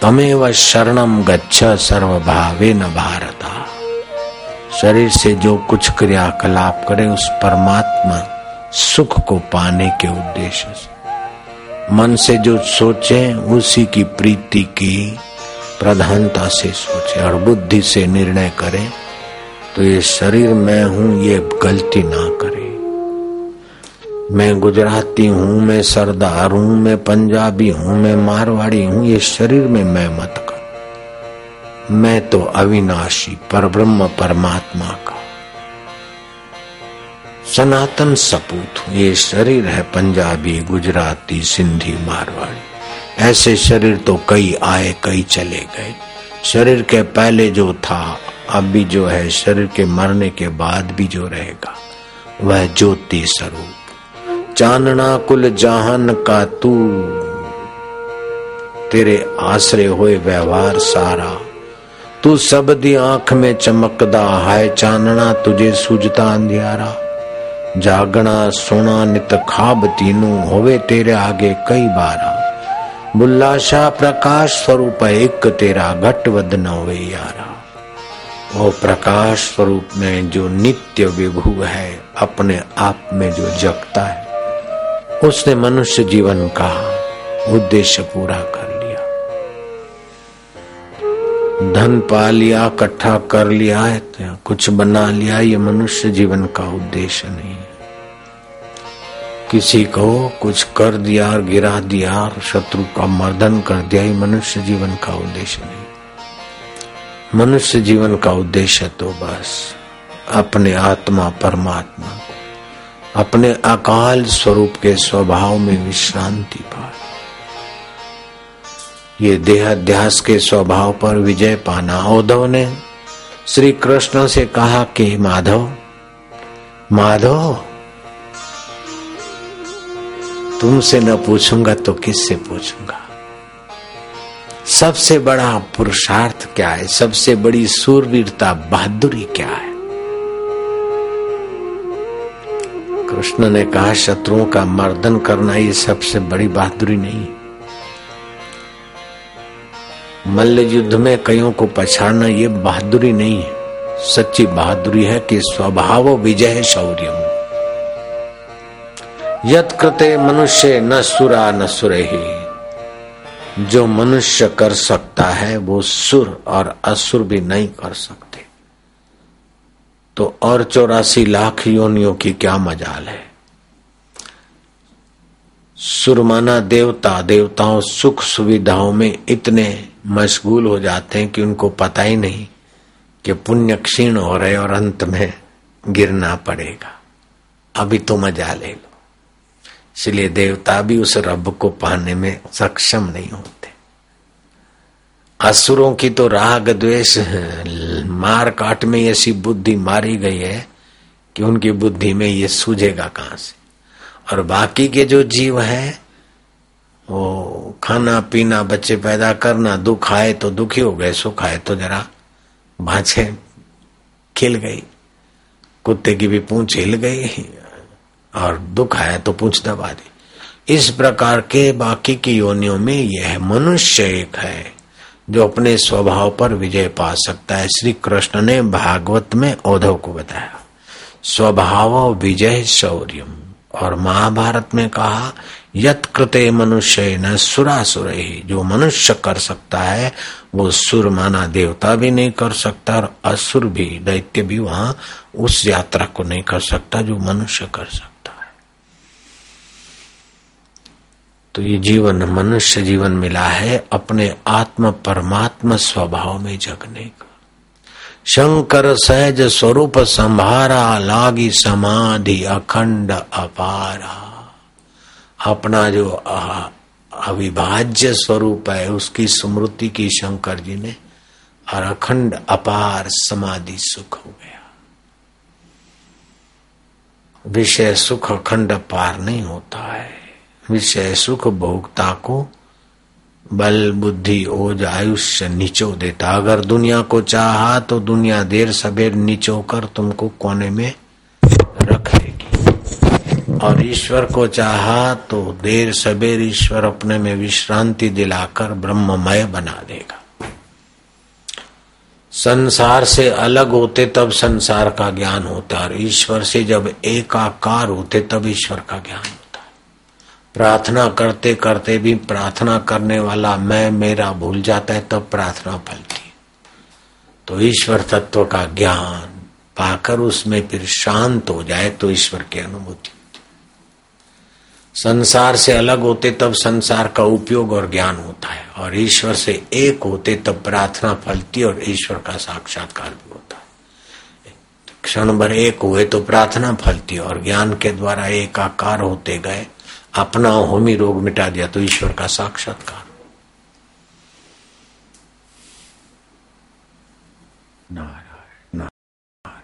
तमेव शरणम गच्छ सर्वभावे न भारता। शरीर से जो कुछ क्रियाकलाप करे, उस परमात्मा सुख को पाने के उद्देश्य से। मन से जो सोचे, उसी की प्रीति की प्रधानता से सोचे और बुद्धि से निर्णय करे तो ये शरीर में हूँ, ये गलती ना करे। मैं गुजराती हूँ, मैं सरदार हूँ, मैं पंजाबी हूँ, मैं मारवाड़ी हूँ, ये शरीर में मैं मत मैं तो अविनाशी पर ब्रह्म परमात्मा का। सनातन सपूत हूँ, ये शरीर है पंजाबी, गुजराती, सिंधी, मारवाड़ी। ऐसे शरीर तो कई आए, कई चले गए। शरीर के पहले जो था अभी जो है, शरीर के मरने के बाद भी जो रहेगा, वह ज्योति स्वरूप। चानना कुल जहान का तू, तेरे आश्रय होए व्यवहार सारा। तू सब दी आँख में चमकदा है चानना तुझे सूझता अंधियारा। जागना सोना नित खाब तीनू, होवे तेरे आगे कई बारा। बुल्लाशा प्रकाश स्वरूप एक, तेरा घट वद न हो यारा। वो प्रकाश स्वरूप में जो नित्य विभु है, अपने आप में जो जगता है, उसने मनुष्य जीवन का उद्देश्य पूरा कर। धन पा लिया, इकट्ठा कर लिया है तो कुछ बना लिया, ये मनुष्य जीवन का उद्देश्य नहीं किसी को कुछ कर दिया और गिरा दिया और शत्रु का मर्दन कर दिया, ये मनुष्य जीवन का उद्देश्य नहीं। मनुष्य जीवन का उद्देश्य तो बस अपने आत्मा, परमात्मा अपने अकाल स्वरूप के स्वभाव में विश्रांति पाए ये देहाध्यास के स्वभाव पर विजय पाना। उद्धव ने श्री कृष्ण से कहा कि, माधव माधव, तुमसे न पूछूँगा तो किससे पूछूँगा? सबसे बड़ा पुरुषार्थ क्या है? सबसे बड़ी सूरवीरता बहादुरी क्या है? कृष्ण ने कहा, शत्रुओं का मर्दन करना ये सबसे बड़ी बहादुरी नहीं मल्ल युद्ध में कईयों को पछाड़ना ये बहादुरी नहीं है। सच्ची बहादुरी है कि स्वभाव विजय शौर्य यत कृते मनुष्य न सुरा न सुरे ही जो मनुष्य कर सकता है, वो सुर और असुर भी नहीं कर सकते। तो और चौरासी लाख योनियों की क्या मजाल है। सुरमाना देवता देवताओं सुख सुविधाओं में इतने मशगूल हो जाते हैं कि उनको पता ही नहीं कि पुण्य क्षीण हो रहे और अंत में गिरना पड़ेगा। अभी तो मज़ा ले लो। इसलिए देवता भी उस रब को पाने में सक्षम नहीं होते। असुरों की तो राग द्वेष मार काट में ऐसी बुद्धि मारी गई है कि उनकी बुद्धि में ये सूझेगा कहाँ से? और बाकी के जो जीव है वो खाना पीना बच्चे पैदा करना, दुख आए तो दुखी हो गए, सुख आए तो जरा भाछे खिल गई। कुत्ते की भी पूंछ हिल गई और दुख आया तो पूछ दबा दी। इस प्रकार के बाकी की योनियों में यह मनुष्य एक है, जो अपने स्वभाव पर विजय पा सकता है। श्री कृष्ण ने भागवत में औधव को बताया, स्वभाव विजय शौर्यम। और महाभारत में कहा यत कृते मनुष्य न सुरासुर। ही जो मनुष्य कर सकता है, वो सुर माना देवता भी नहीं कर सकता और असुर भी, दैत्य भी वहाँ उस यात्रा को नहीं कर सकता जो मनुष्य कर सकता है। तो ये जीवन, मनुष्य जीवन मिला है, अपने आत्म परमात्मा स्वभाव में जगने का शंकर सहज स्वरूप संभारा, लागी समाधि अखंड अपारा। अपना जो अविभाज्य स्वरूप है, उसकी स्मृति की शंकर जी ने और अखंड अपार समाधि सुख हो गया। विषय सुख अखंड अपार नहीं होता है। विषय सुख भोक्ता को बल, बुद्धि, ओज, आयुष्य नीचो देता। अगर दुनिया को चाहा तो दुनिया देर सबेर नीचो कर तुमको कोने में और ईश्वर को चाहा तो देर सबेर ईश्वर अपने में विश्रांति दिलाकर ब्रह्ममय बना देगा। संसार से अलग होते तब संसार का ज्ञान होता है और ईश्वर से जब एकाकार होते तब ईश्वर का ज्ञान होता है। प्रार्थना करते करते भी प्रार्थना करने वाला मैं मेरा भूल जाता है, तब प्रार्थना फलती तो ईश्वर तत्व का ज्ञान पाकर उसमें फिर शांत हो जाए तो ईश्वर की अनुभूति संसार से अलग होते तब संसार का उपयोग और ज्ञान होता है। और ईश्वर से एक होते तब प्रार्थना फलती और ईश्वर का साक्षात्कार भी होता है। क्षण भर एक हुए तो प्रार्थना फलती और ज्ञान के द्वारा एक आकार होते गए। अपना होमी रोग मिटा दिया तो ईश्वर का साक्षात्कार। नारायण नारायण।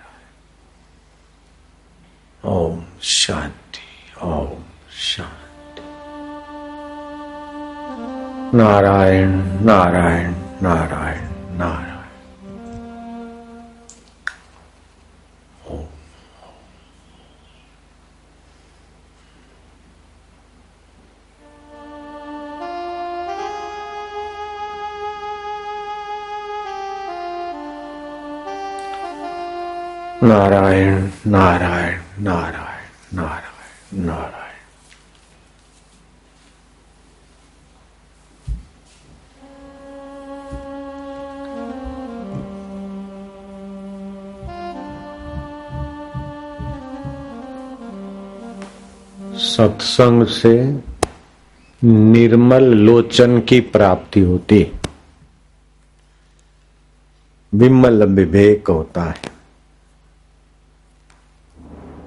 ओम शांति, ओम। शांति नारायण नारायण नारायण नारायण नारायण नारायण नारायण नारायण नारायण सत्संग से निर्मल लोचन की प्राप्ति होती विमल विवेक होता है।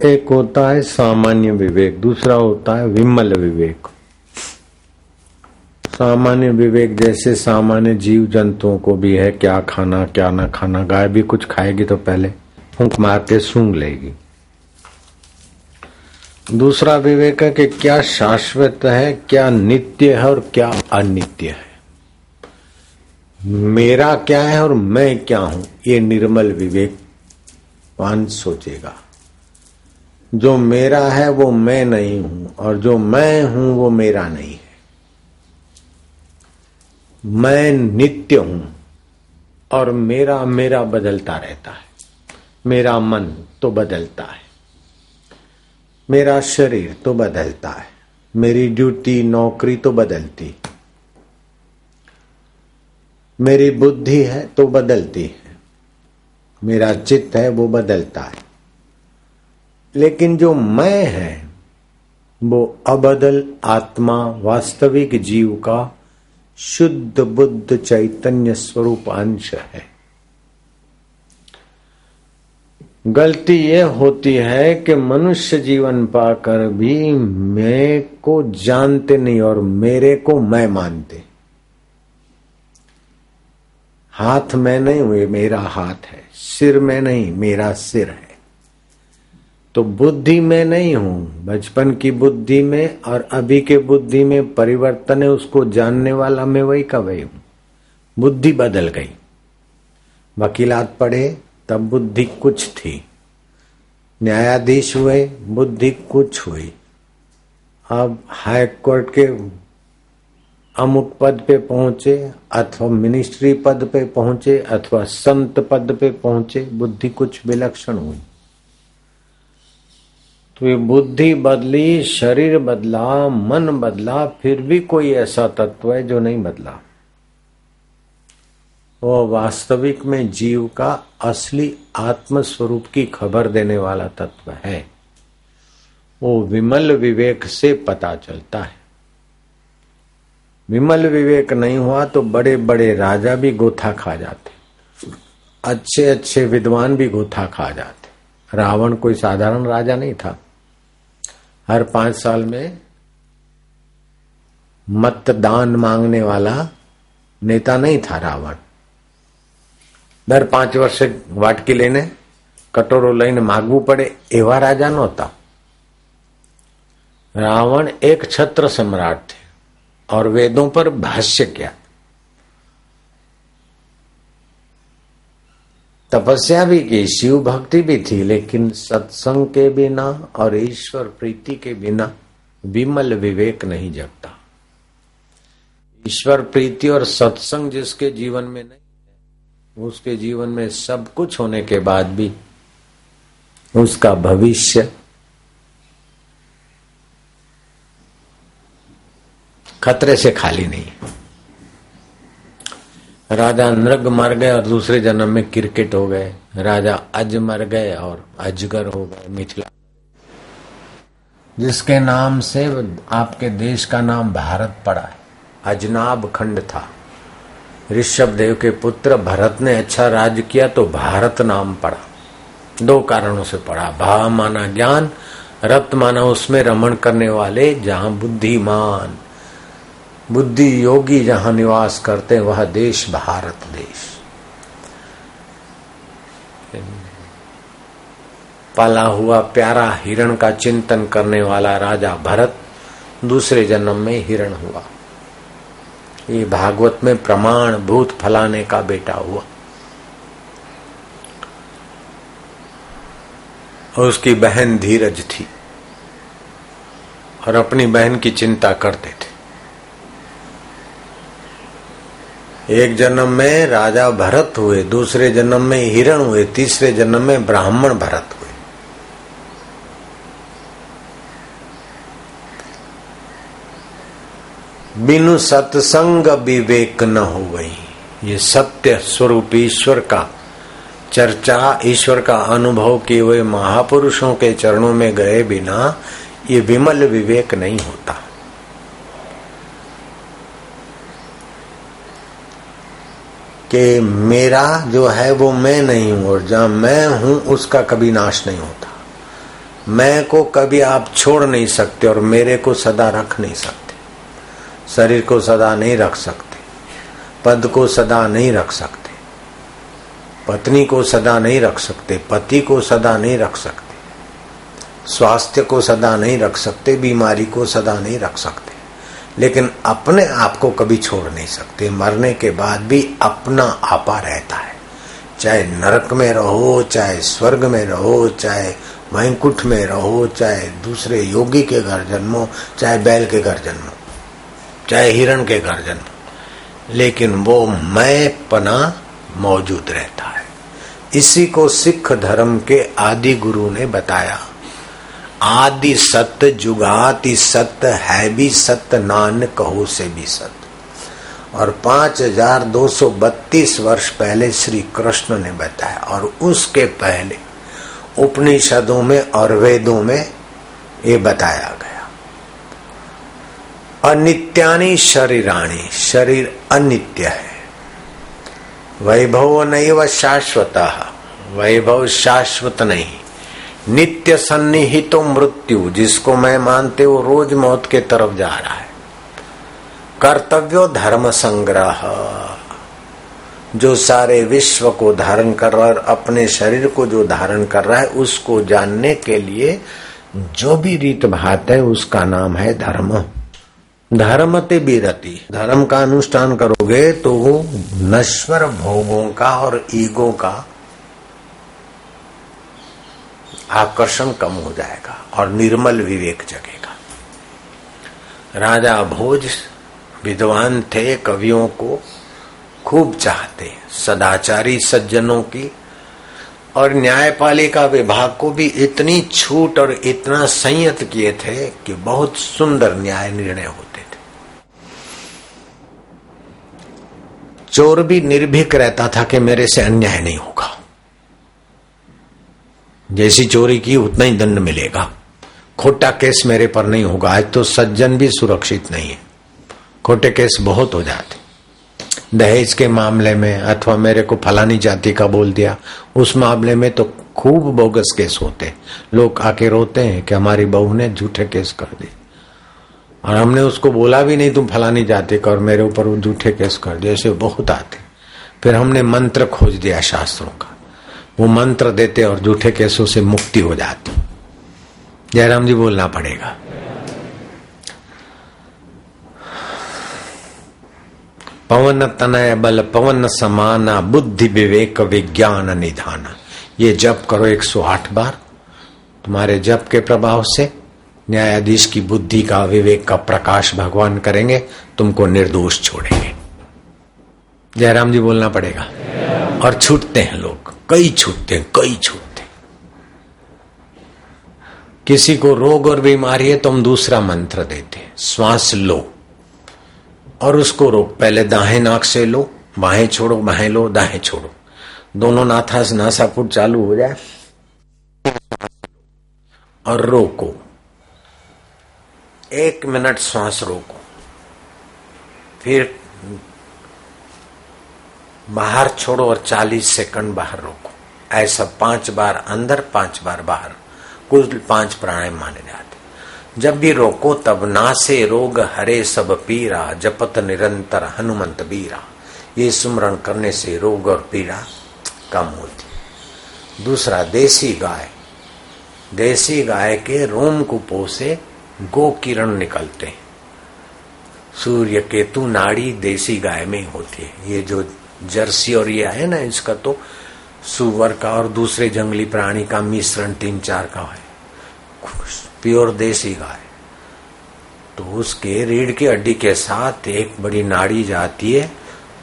एक होता है सामान्य विवेक, दूसरा होता है विमल विवेक। सामान्य विवेक जैसे सामान्य जीव जंतुओं को भी है, क्या खाना, क्या ना खाना, गाय भी कुछ खाएगी तो पहले फूंक मार के सूंघ लेगी। दूसरा विवेक है कि क्या शाश्वत है, क्या नित्य है और क्या अनित्य है। मेरा क्या है और मैं क्या हूँ, ये निर्मल विवेक पान सोचेगा। जो मेरा है वो मैं नहीं हूँ और जो मैं हूँ वो मेरा नहीं है। मैं नित्य हूँ और मेरा मेरा बदलता रहता है। मेरा मन तो बदलता है। मेरा शरीर तो बदलता है। मेरी ड्यूटी, नौकरी तो बदलती मेरी बुद्धि है तो बदलती है। मेरा चित्त है वो बदलता है। लेकिन जो मैं है, वो अबदल आत्मा, वास्तविक जीव का शुद्ध बुद्ध चैतन्य स्वरूप अंश है। गलती ये होती है कि मनुष्य जीवन पाकर भी मैं को जानते नहीं और मेरे को मैं मानते। हाथ में नहीं हुए मेरा हाथ है। सिर में नहीं, मेरा सिर है। तो बुद्धि में नहीं हूँ। बचपन की बुद्धि में और अभी के बुद्धि में परिवर्तन है, उसको जानने वाला मैं वही का वही हूँ। बुद्धि बदल गई। वकीलात पढ़े तब बुद्धि कुछ थी। न्यायाधीश हुए, बुद्धि कुछ हुई। अब हाई कोर्ट के अमुक पद पे पहुँचे, अथवा मिनिस्ट्री पद पे पहुँचे, अथवा संत पद पे पहुँचे, बुद्धि कुछ विलक्षण हुई। तो ये बुद्धि बदली, शरीर बदला, मन बदला, फिर भी कोई ऐसा तत्व है जो नहीं बदला। वो वास्तविक में जीव का असली आत्म स्वरूप की खबर देने वाला तत्व है। वो विमल विवेक से पता चलता है। विमल विवेक नहीं हुआ तो बड़े बड़े राजा भी गोथा खा जाते। अच्छे अच्छे विद्वान भी गोथा खा जाते। रावण कोई साधारण राजा नहीं था। हर पाँच साल में मतदान मांगने वाला नेता नहीं था रावण। દર પાંચ વર્ષે વાટકી લઈને કટોરો લઈને માગવું પડે એવા રાજા નહોતા रावण एक छत्र सम्राट थे और वेदों पर भाष्य किया तपस्या भी की शिव भक्ति भी थी लेकिन सत्संग के बिना और ईश्वर प्रीति के बिना विमल विवेक नहीं जगता ईश्वर प्रीति और सत्संग जिसके जीवन में नहीं उसके जीवन में सब कुछ होने के बाद भी उसका भविष्य खतरे से खाली नहीं। राजा नृग मर गए और दूसरे जन्म में क्रिकेट हो गए। राजा अज मर गए और अजगर हो गए, मिथिला। जिसके नाम से आपके देश का नाम भारत पड़ा है। अजनाब खंड था। ऋषभ देव के पुत्र भरत ने अच्छा राज किया तो भारत नाम पड़ा। दो कारणों से पड़ा। भा माना ज्ञान रत माना उसमें रमण करने वाले जहाँ बुद्धिमान। बुद्धि योगी जहाँ निवास करते वह देश भारत देश। पाला हुआ प्यारा हिरण का चिंतन करने वाला राजा भरत दूसरे जन्म में हिरण हुआ। ये भागवत में प्रमाण भूत फलाने का बेटा हुआ। और उसकी बहन धीरज थी और अपनी बहन की चिंता करते थे। एक जन्म में राजा भरत हुए, दूसरे जन्म में हिरण हुए, तीसरे जन्म में ब्राह्मण भरत हुए। बिनु सत्संग विवेक न हो गई ये सत्य स्वरूप ईश्वर का चर्चा, ईश्वर का अनुभव किए हुए महापुरुषों के चरणों में गए बिना ये विमल विवेक नहीं होता। कि मेरा जो है वो मैं नहीं हूँ और जहाँ मैं हूँ उसका कभी नाश नहीं होता। मैं को कभी आप छोड़ नहीं सकते और मेरे को सदा रख नहीं सकते। शरीर को सदा नहीं रख सकते, पद को सदा नहीं रख सकते, पत्नी को सदा नहीं रख सकते, पति को सदा नहीं रख सकते, स्वास्थ्य को सदा नहीं रख सकते, बीमारी को सदा नहीं रख सकते, लेकिन अपने आप को कभी छोड़ नहीं सकते। मरने के बाद भी अपना आपा रहता है। चाहे नरक में रहो, चाहे स्वर्ग में रहो, चाहे वैंकुट में रहो, चाहे दूसरे योगी के घर जन्मो, चाहे बैल के घर जन्मो। चाहे हिरण के घर जन्मो लेकिन वो मैं पना मौजूद रहता है। इसी को सिख धर्म के आदि गुरु ने बताया, आदि सत्य जुगाति सत्य है भी सत्य नान कहो से भी सत्य और पाँच हज़ार दो सौ बत्तीस वर्ष पहले श्री कृष्ण ने बताया, और उसके पहले उपनिषदों में और वेदों में ये बताया गया। अनित्यानी शरीराणी। शरीर अनित्य है। वैभव नहीं व शाश्वत। वैभव शाश्वत नहीं। नित्य सन्निहितो मृत्यु, जिसको मैं मानते वो रोज मौत के तरफ़ जा रहा है। कर्तव्यो धर्म संग्रह। जो सारे विश्व को धारण कर रहा है अपने शरीर को जो धारण कर रहा है, उसको जानने के लिए जो भी रीत भात है, उसका नाम है धर्म। धर्म ते बीरती। धर्म का अनुष्ठान करोगे तो वो नश्वर भोगों का और ईगो का आकर्षण कम हो जाएगा और निर्मल विवेक जगेगा। राजा भोज विद्वान थे, कवियों को खूब चाहते, सदाचारी सज्जनों की और न्यायपालिका विभाग को भी इतनी छूट और इतना संयत किए थे कि बहुत सुंदर न्याय निर्णय होते थे। चोर भी निर्भीक रहता था कि मेरे से अन्याय नहीं होगा। जैसी चोरी की, उतना ही दंड मिलेगा। खोटा केस मेरे पर नहीं होगा। आज तो सज्जन भी सुरक्षित नहीं है। खोटे केस बहुत हो जाते। दहेज के मामले में अथवा मेरे को फलानी जाति का बोल दिया, उस मामले में तो खूब बोगस केस होते लोग आके रोते हैं कि हमारी बहू ने झूठे केस कर दिए। और हमने उसको बोला भी नहीं, तुम फलानी जाति का और मेरे ऊपर वो झूठे केस कर दिए। ऐसे बहुत आते फिर हमने मंत्र खोज दिया शास्त्रों का। वो मंत्र देते और झूठे केसों से मुक्ति हो जाती। जयराम जी बोलना पड़ेगा। पवन तनय बल, पवन समाना, बुद्धि विवेक, विज्ञान, निधान। ये जप करो 108 बार। तुम्हारे जप के प्रभाव से न्यायाधीश की बुद्धि का विवेक का प्रकाश भगवान करेंगे, तुमको निर्दोष छोड़ेंगे। जयराम जी बोलना पड़ेगा। और छूटते हैं लोग। कई छूटते हैं, कई छूटते किसी को रोग और बीमारी है तो हम दूसरा मंत्र देते श्वास लो। और उसको रोक। पहले दाहे नाक से लो, बाहें छोड़ो, बाहें लो, दाहें छोड़ो। दोनों नाथा से नासापुट चालू हो जाए और रोको। एक मिनट श्वास रोको। फिर बाहर छोड़ो और 40 सेकंड बाहर रोको। ऐसा पाँच बार अंदर, पाँच बार बाहर। कुल पाँच प्राणायाम माने जाते जब भी रोको तब ना से रोग हरे सब पीरा, जपत निरंतर हनुमंत बीरा। ये सुमरण करने से रोग और पीड़ा कम होती। दूसरा, देसी गाय। देसी गाय के रोम कुपो से गो किरण निकलते हैं। सूर्य केतु नाड़ी देसी गाय में होती है। ये जो जर्सी और ये है ना, इसका तो सुअर का और दूसरे जंगली प्राणी का मिश्रण तीन चार का है। प्योर देसी गाय। तो उसके रीढ़ की हड्डी के साथ एक बड़ी नाड़ी जाती है,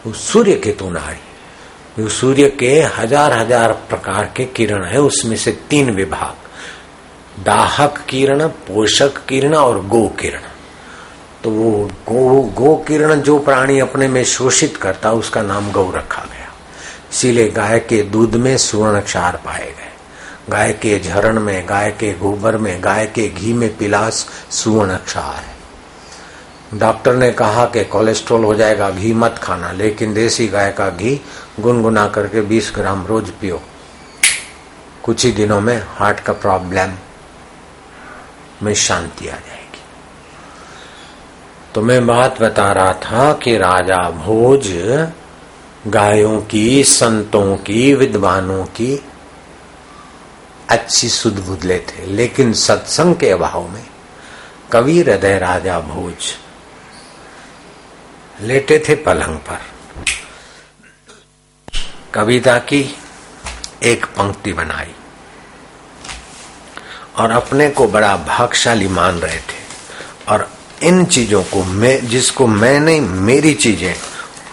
वो सूर्य केतु नाड़ी। सूर्य के हज़ार हज़ार प्रकार के किरण है, उसमें से तीन विभाग। दाहक किरण, पोषक किरण और गो किरण। तो वो गो गो किरण जो प्राणी अपने में शोषित करता, उसका नाम गौ रखा गया। इसीलिए गाय के दूध में सुवर्ण क्षार पाए गए। गाय के झरण में, गाय के गोबर में, गाय के घी में पिलास सुवर्ण क्षार है। डॉक्टर ने कहा कि कोलेस्ट्रॉल हो जाएगा, घी मत खाना, लेकिन देसी गाय का घी गुनगुना करके 20 ग्राम रोज पियो। कुछ ही दिनों में हार्ट का प्रॉब्लम में शांति आ जाए तो मैं बात बता रहा था कि राजा भोज गायों की, संतों की, विद्वानों की अच्छी सुध बुदले थे लेकिन सत्संग के अभाव में कवि हृदय राजा भोज लेटे थे पलंग पर। कविता की एक पंक्ति बनाई और अपने को बड़ा भागशाली मान रहे थे। और इन चीज़ों को मैं, जिसको मैंने मेरी चीज़ें,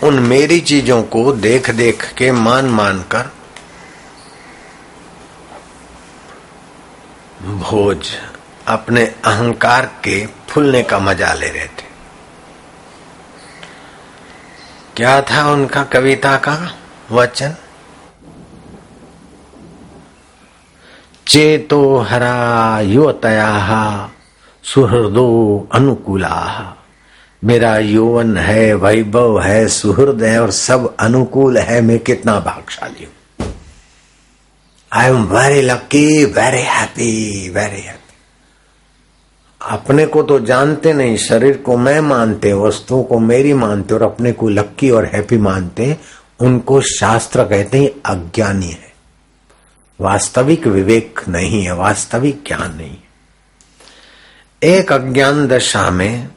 उन मेरी चीज़ों को देख देख के मान मान कर भोज अपने अहंकार के फूलने का मज़ा ले रहे थे। क्या था उनका कविता का वचन? चेतो हरा युवतया सुहृदो अनुकूला। मेरा यौवन है, वैभव है, सुहृद है और सब अनुकूल है। मैं कितना भागशाली हूँ। I am very lucky very happy very happy अपने को तो जानते नहीं, शरीर को मैं मानते, वस्तुओं को मेरी मानते और अपने को लक्की और हैप्पी मानते, उनको शास्त्र कहते हैं अज्ञानी है। वास्तविक विवेक नहीं है, वास्तविक ज्ञान नहीं है। एक अज्ञान दशा में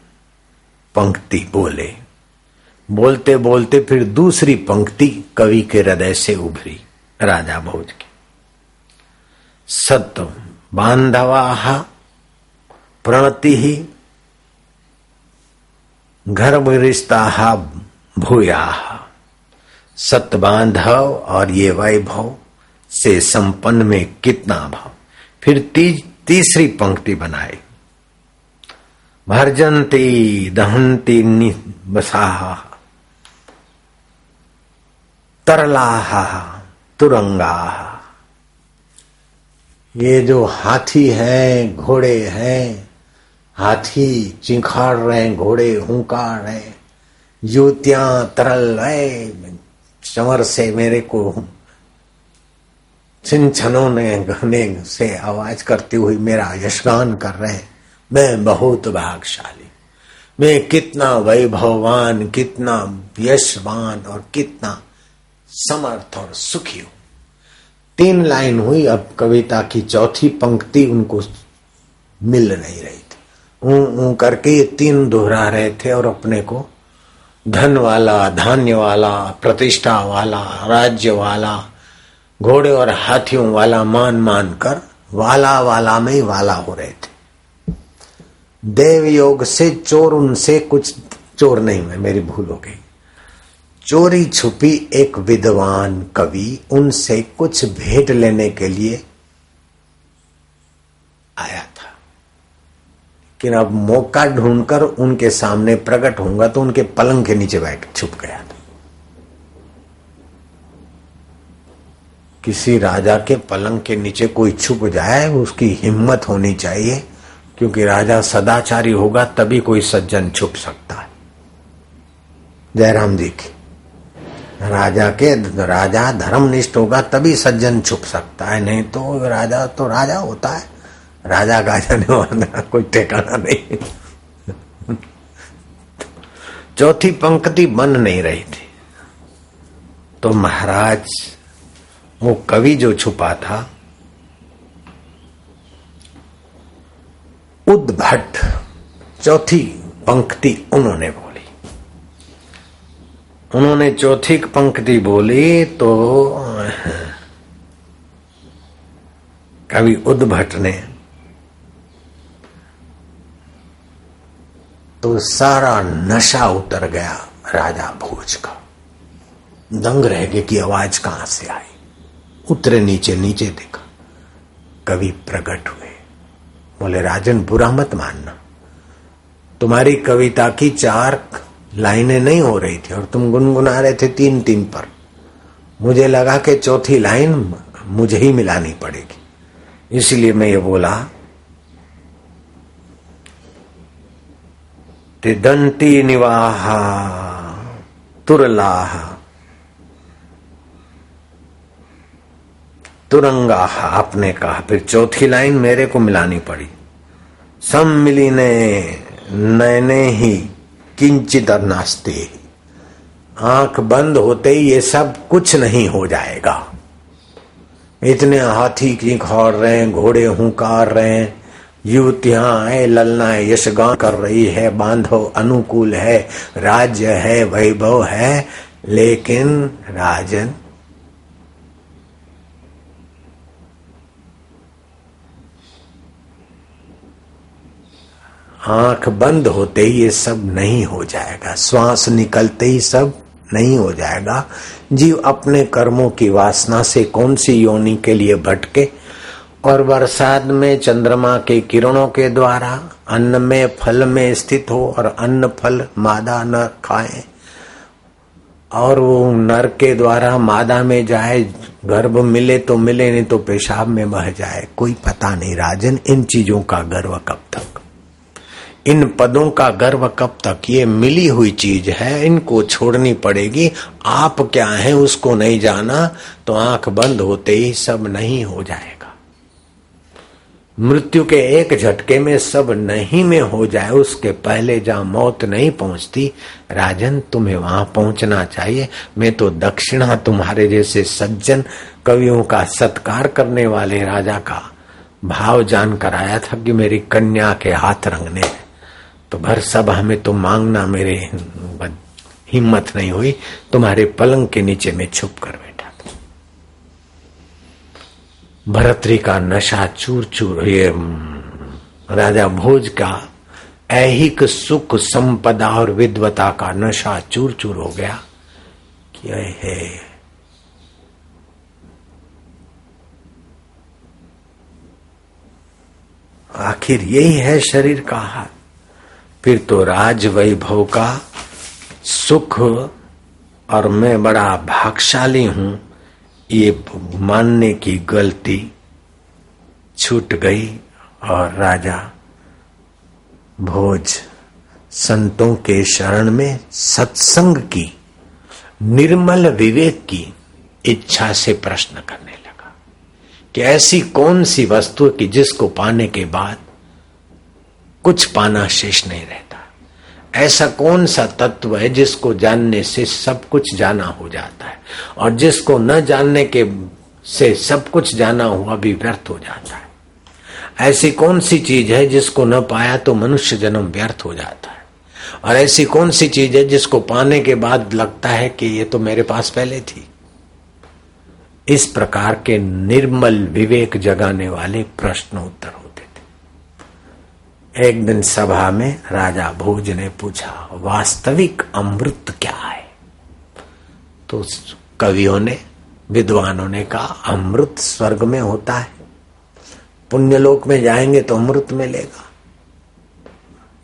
पंक्ति बोले। बोलते बोलते फिर दूसरी पंक्ति कवि के हृदय से उभरी, राजा भोज की। सत्य बांधवा प्रणति ही घर रिश्ता भूया। सत्य बांधव और ये वैभव से संपन्न में कितना भाव। फिर ती, तीसरी पंक्ति बनाए भर्जंती दहंती बसाहा तरलाहा तुरंगा। ये जो हाथी है, घोड़े हैं, हाथी चिंखाड़ रहे, घोड़े हुंकार रहे युतियाँ तरल रहे चमर से मेरे को छिन छनों ने घने से आवाज़ करती हुई मेरा यशगान कर रहे हैं। मैं बहुत भागशाली मैं कितना वैभववान, कितना यशवान और कितना समर्थ और सुखी हूँ। तीन लाइन हुई, अब कविता की चौथी पंक्ति उनको मिल नहीं रही थी। ऊ ऊ करके ये तीन दोहरा रहे थे और अपने को धन वाला, धान्य वाला, प्रतिष्ठा वाला, राज्य वाला, घोड़े और हाथियों वाला मान मान कर वाला वाला में ही वाला हो रहे थे। देव योग से चोर उनसे कुछ चोर नहीं, मैं मेरी भूल हो गई। चोरी छुपी एक विद्वान कवि उनसे कुछ भेंट लेने के लिए आया था। लेकिन अब मौका ढूंढकर उनके सामने प्रकट होऊँगा तो उनके पलंग के नीचे बैठ छुप गया था। किसी राजा के पलंग के नीचे कोई छुप जाए, उसकी हिम्मत होनी चाहिए, क्योंकि राजा सदाचारी होगा, तभी कोई सज्जन छुप सकता है। जयराम जी की राजा के राजा धर्मनिष्ठ होगा, तभी सज्जन छुप सकता है। नहीं तो राजा तो राजा होता है। राजा का जाने वाला कोई ठिकाना नहीं। चौथी पंक्ति बन नहीं रही थी। तो महाराज, वो कवि जो छुपा था, उद्भट चौथी पंक्ति उन्होंने बोली। उन्होंने चौथी पंक्ति बोली तो कवि उद्भट ने तो सारा नशा उतर गया राजा भोज का। दंग रह गए कि आवाज़ कहाँ से आई? उतरे नीचे नीचे देखा, कवि प्रकट हुए। बोले, राजन, बुरा मत मानना। तुम्हारी कविता की चार लाइनें नहीं हो रही थी और तुम गुनगुना रहे थे तीन तीन पर। मुझे लगा कि चौथी लाइन मुझे ही मिलानी पड़ेगी। इसलिए मैं ये बोला दंती निवाहा तुरलाहा तुरंगा आपने कहा, फिर चौथी लाइन मेरे को मिलानी पड़ी। सम्मिली ने नैने ही किंचित नास्ते। आँख बंद होते ही ये सब कुछ नहीं हो जाएगा। इतने हाथी खौर रहे हैं, घोड़े हुकार रहे हैं युवतियाँ आए ललनाएँ यशगान कर रही है बांधो अनुकूल है, राज्य है, वैभव है, लेकिन राजन आँख बंद होते ही ये सब नहीं हो जाएगा। श्वास निकलते ही सब नहीं हो जाएगा। जीव अपने कर्मों की वासना से कौन सी योनि के लिए भटके? और बरसात में चंद्रमा के किरणों के द्वारा, अन्न में फल में स्थित हो और अन्न फल मादा न खाए। और वो नर के द्वारा मादा में जाए, गर्भ मिले तो मिले, नहीं तो पेशाब में बह जाए। कोई पता नहीं राजन, इन चीज़ों का गर्व कब तक? इन पदों का गर्व कब तक? ये मिली हुई चीज़ है, इनको छोड़नी पड़ेगी। आप क्या है, उसको नहीं जाना तो आँख बंद होते ही सब नहीं हो जाएगा। मृत्यु के एक झटके में सब नहीं में हो जाए, उसके पहले जहाँ मौत नहीं पहुँचती, राजन तुम्हें वहाँ पहुँचना चाहिए। मैं तो दक्षिणा तुम्हारे जैसे सज्जन कवियों का सत्कार करने वाले राजा का भाव जानकर आया था कि मेरी कन्या के हाथ रंगने तो भर सभा में तो मांगना मेरे हिम्मत नहीं हुई। तुम्हारे पलंग के नीचे में छुप कर बैठा था। भरतरी का नशा चूर चूर ये राजा भोज का ऐहिक सुख संपदा और विद्वता का नशा चूर चूर हो गया कि है। आखिर यही है शरीर का हाथ। फिर तो राज वैभव का सुख और मैं बड़ा भागशाली हूँ। ये मानने की गलती छूट गई और राजा भोज संतों के शरण में सत्संग की, निर्मल विवेक की इच्छा से प्रश्न करने लगा कि ऐसी कौन सी वस्तु की जिसको पाने के बाद कुछ पाना शेष नहीं रहता। ऐसा कौन सा तत्व है जिसको जानने से सब कुछ जाना हो जाता है? और जिसको न जानने के से सब कुछ जाना हुआ भी व्यर्थ हो जाता है। ऐसी कौन सी चीज़ है जिसको न पाया तो मनुष्य जन्म व्यर्थ हो जाता है? और ऐसी कौन सी चीज़ है जिसको पाने के बाद लगता है कि ये तो मेरे पास पहले थी? इस प्रकार के निर्मल विवेक जगाने वाले प्रश्न उत्तर एक दिन सभा में राजा भोज ने पूछा, वास्तविक अमृत क्या है? तो कवियों ने, विद्वानों ने कहा, अमृत स्वर्ग में होता है। पुण्यलोक में जाएँगे तो अमृत मिलेगा।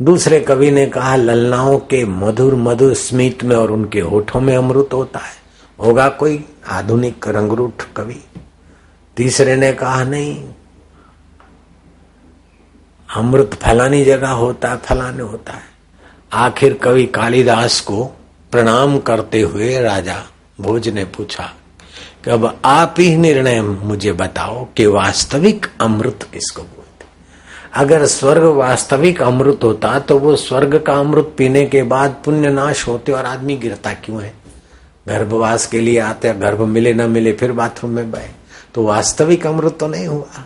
दूसरे कवि ने कहा, ललनाओं के मधुर मधुर स्मित में और उनके होठों में अमृत होता है। होगा कोई आधुनिक रंगरूठ कवि। तीसरे ने कहा, नहीं अमृत फलानी जगह होता है फलाने होता है। आखिर कवि कालिदास को प्रणाम करते हुए राजा भोज ने पूछा, कि अब आप ही निर्णय मुझे बताओ कि वास्तविक अमृत किसको बोलते अगर स्वर्ग वास्तविक अमृत होता तो वो स्वर्ग का अमृत पीने के बाद पुण्य नाश होते और आदमी गिरता क्यों है? गर्भवास के लिए आते, गर्भ मिले, न मिले, फिर बाथरूम में बहे तो वास्तविक अमृत तो नहीं हुआ।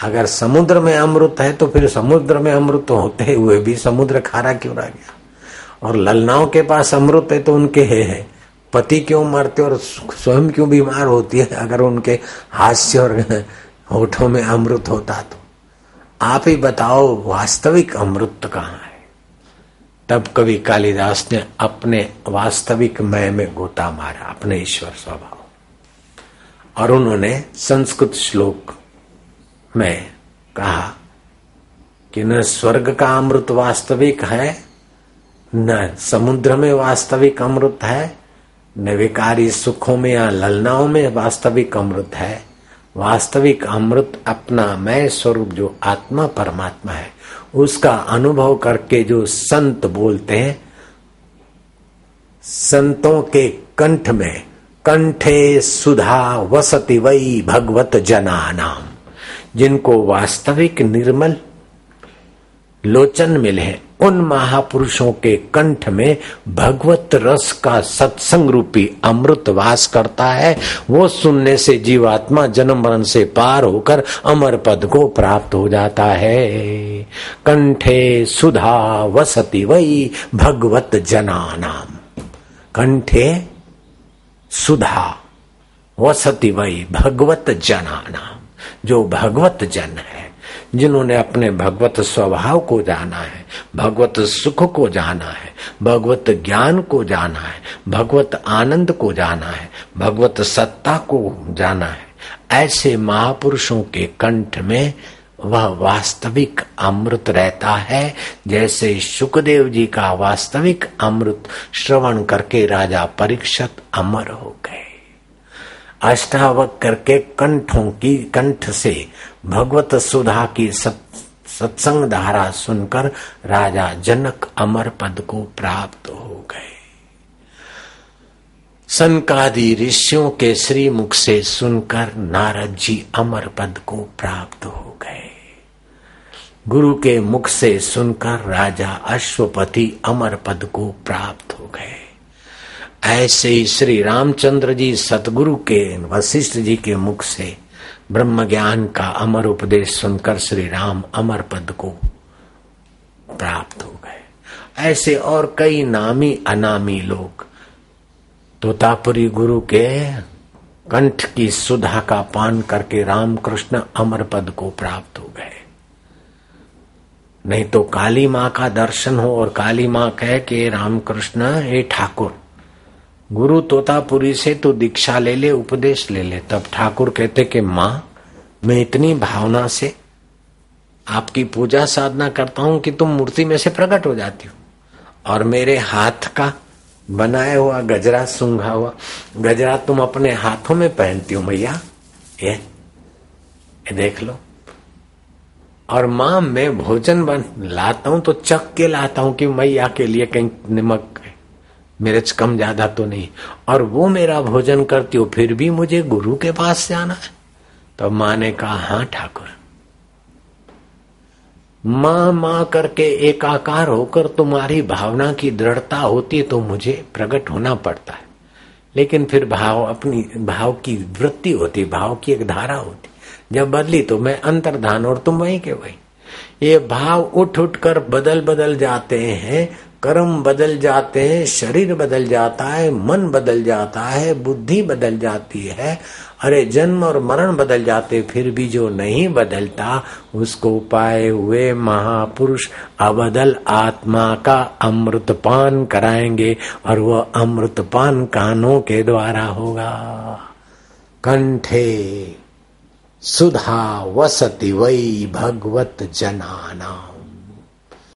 अगर समुद्र में अमृत है तो फिर समुद्र में अमृत होते हुए भी समुद्र खारा क्यों रह गया? और ललनाओं के पास अमृत है तो उनके है, है। पति क्यों मरते और स्वयं क्यों बीमार होती है अगर उनके हास्य और होठों में अमृत होता तो? आप ही बताओ वास्तविक अमृत कहाँ है? तब कवि कालिदास ने अपने वास्तविक मय में गोता मारा अपने ईश्वर स्वभाव। और उन्होंने संस्कृत श्लोक में कहा कि न स्वर्ग का अमृत वास्तविक है, न समुद्र में वास्तविक अमृत है, न विकारी सुखों में या ललनाओं में वास्तविक अमृत है। वास्तविक अमृत अपना मैं स्वरूप जो आत्मा परमात्मा है, उसका अनुभव करके जो संत बोलते हैं, संतों के कंठ में, कंठे सुधा वसति वही भगवत जना नाम जिनको वास्तविक निर्मल लोचन मिले उन महापुरुषों के कंठ में भगवत रस का सत्संग रूपी अमृत वास करता है। वो सुनने से जीवात्मा जन्म मरण से पार होकर अमर पद को प्राप्त हो जाता है। कंठे सुधा वसती वही भगवत जना नाम कंठे सुधा वसती वही भगवत जना नाम जो भगवत जन है, जिन्होंने अपने भगवत स्वभाव को जाना है, भगवत सुख को जाना है, भगवत ज्ञान को जाना है, भगवत आनंद को जाना है, भगवत सत्ता को जाना है, ऐसे महापुरुषों के कंठ में वह वास्तविक अमृत रहता है, जैसे सुखदेव जी का वास्तविक अमृत श्रवण करके राजा परीक्षत अमर हो गए। अष्टावक करके कंठों की, कंठ से भगवत सुधा की सत्संग धारा सुनकर राजा जनक अमर पद को प्राप्त हो गए। सनकादि ऋषियों के श्री मुख से सुनकर नारद जी अमर पद को प्राप्त हो गए। गुरु के मुख से सुनकर राजा अश्वपति अमर पद को प्राप्त हो गए। ऐसे ही श्री रामचंद्र जी सतगुरु के वशिष्ठ जी के मुख से ब्रह्म ज्ञान का अमर उपदेश सुनकर श्री राम अमर पद को प्राप्त हो गए। ऐसे और कई नामी अनामी लोग तोतापुरी गुरु के कंठ की सुधा का पान करके रामकृष्ण अमर पद को प्राप्त हो गए। नहीं तो काली माँ का दर्शन हो और काली माँ कहे कि रामकृष्ण, हे ठाकुर गुरु तोतापुरी से तो दीक्षा ले ले उपदेश ले ले। तब ठाकुर कहते कि माँ मैं इतनी भावना से आपकी पूजा साधना करता हूँ कि तुम मूर्ति में से प्रकट हो जाती हो। और मेरे हाथ का बनाया हुआ गजरा सूंघा हुआ गजरा तुम अपने हाथों में पहनती हो मैया। ये, ये देख लो। और माँ मैं भोजन बन लाता हूँ तो चक के लाता हूँ कि मैया के लिए कहीं नमक मिर्च कम ज़्यादा तो नहीं। और वो मेरा भोजन करती हो, फिर भी मुझे गुरु के पास जाना है। तो माँ ने कहा हाँ ठाकुर। माँ माँ करके एकाकार होकर तुम्हारी भावना की दृढ़ता होती तो मुझे प्रकट होना पड़ता है। लेकिन फिर भाव अपनी, भाव की वृत्ति होती, भाव की एक धारा होती। जब बदली तो मैं अंतर्धान और तुम वही के वही। ये भाव उठ उठ कर बदल बदल जाते हैं कर्म बदल जाते हैं, शरीर बदल जाता है, मन बदल जाता है, बुद्धि बदल जाती है। अरे जन्म और मरण बदल जाते, फिर भी जो नहीं बदलता, उसको पाए हुए महापुरुष अबदल आत्मा का अमृतपान कराएँगे और वह अमृतपान कानों के द्वारा होगा। कंठे सुधा वसति वही भगवत जनाना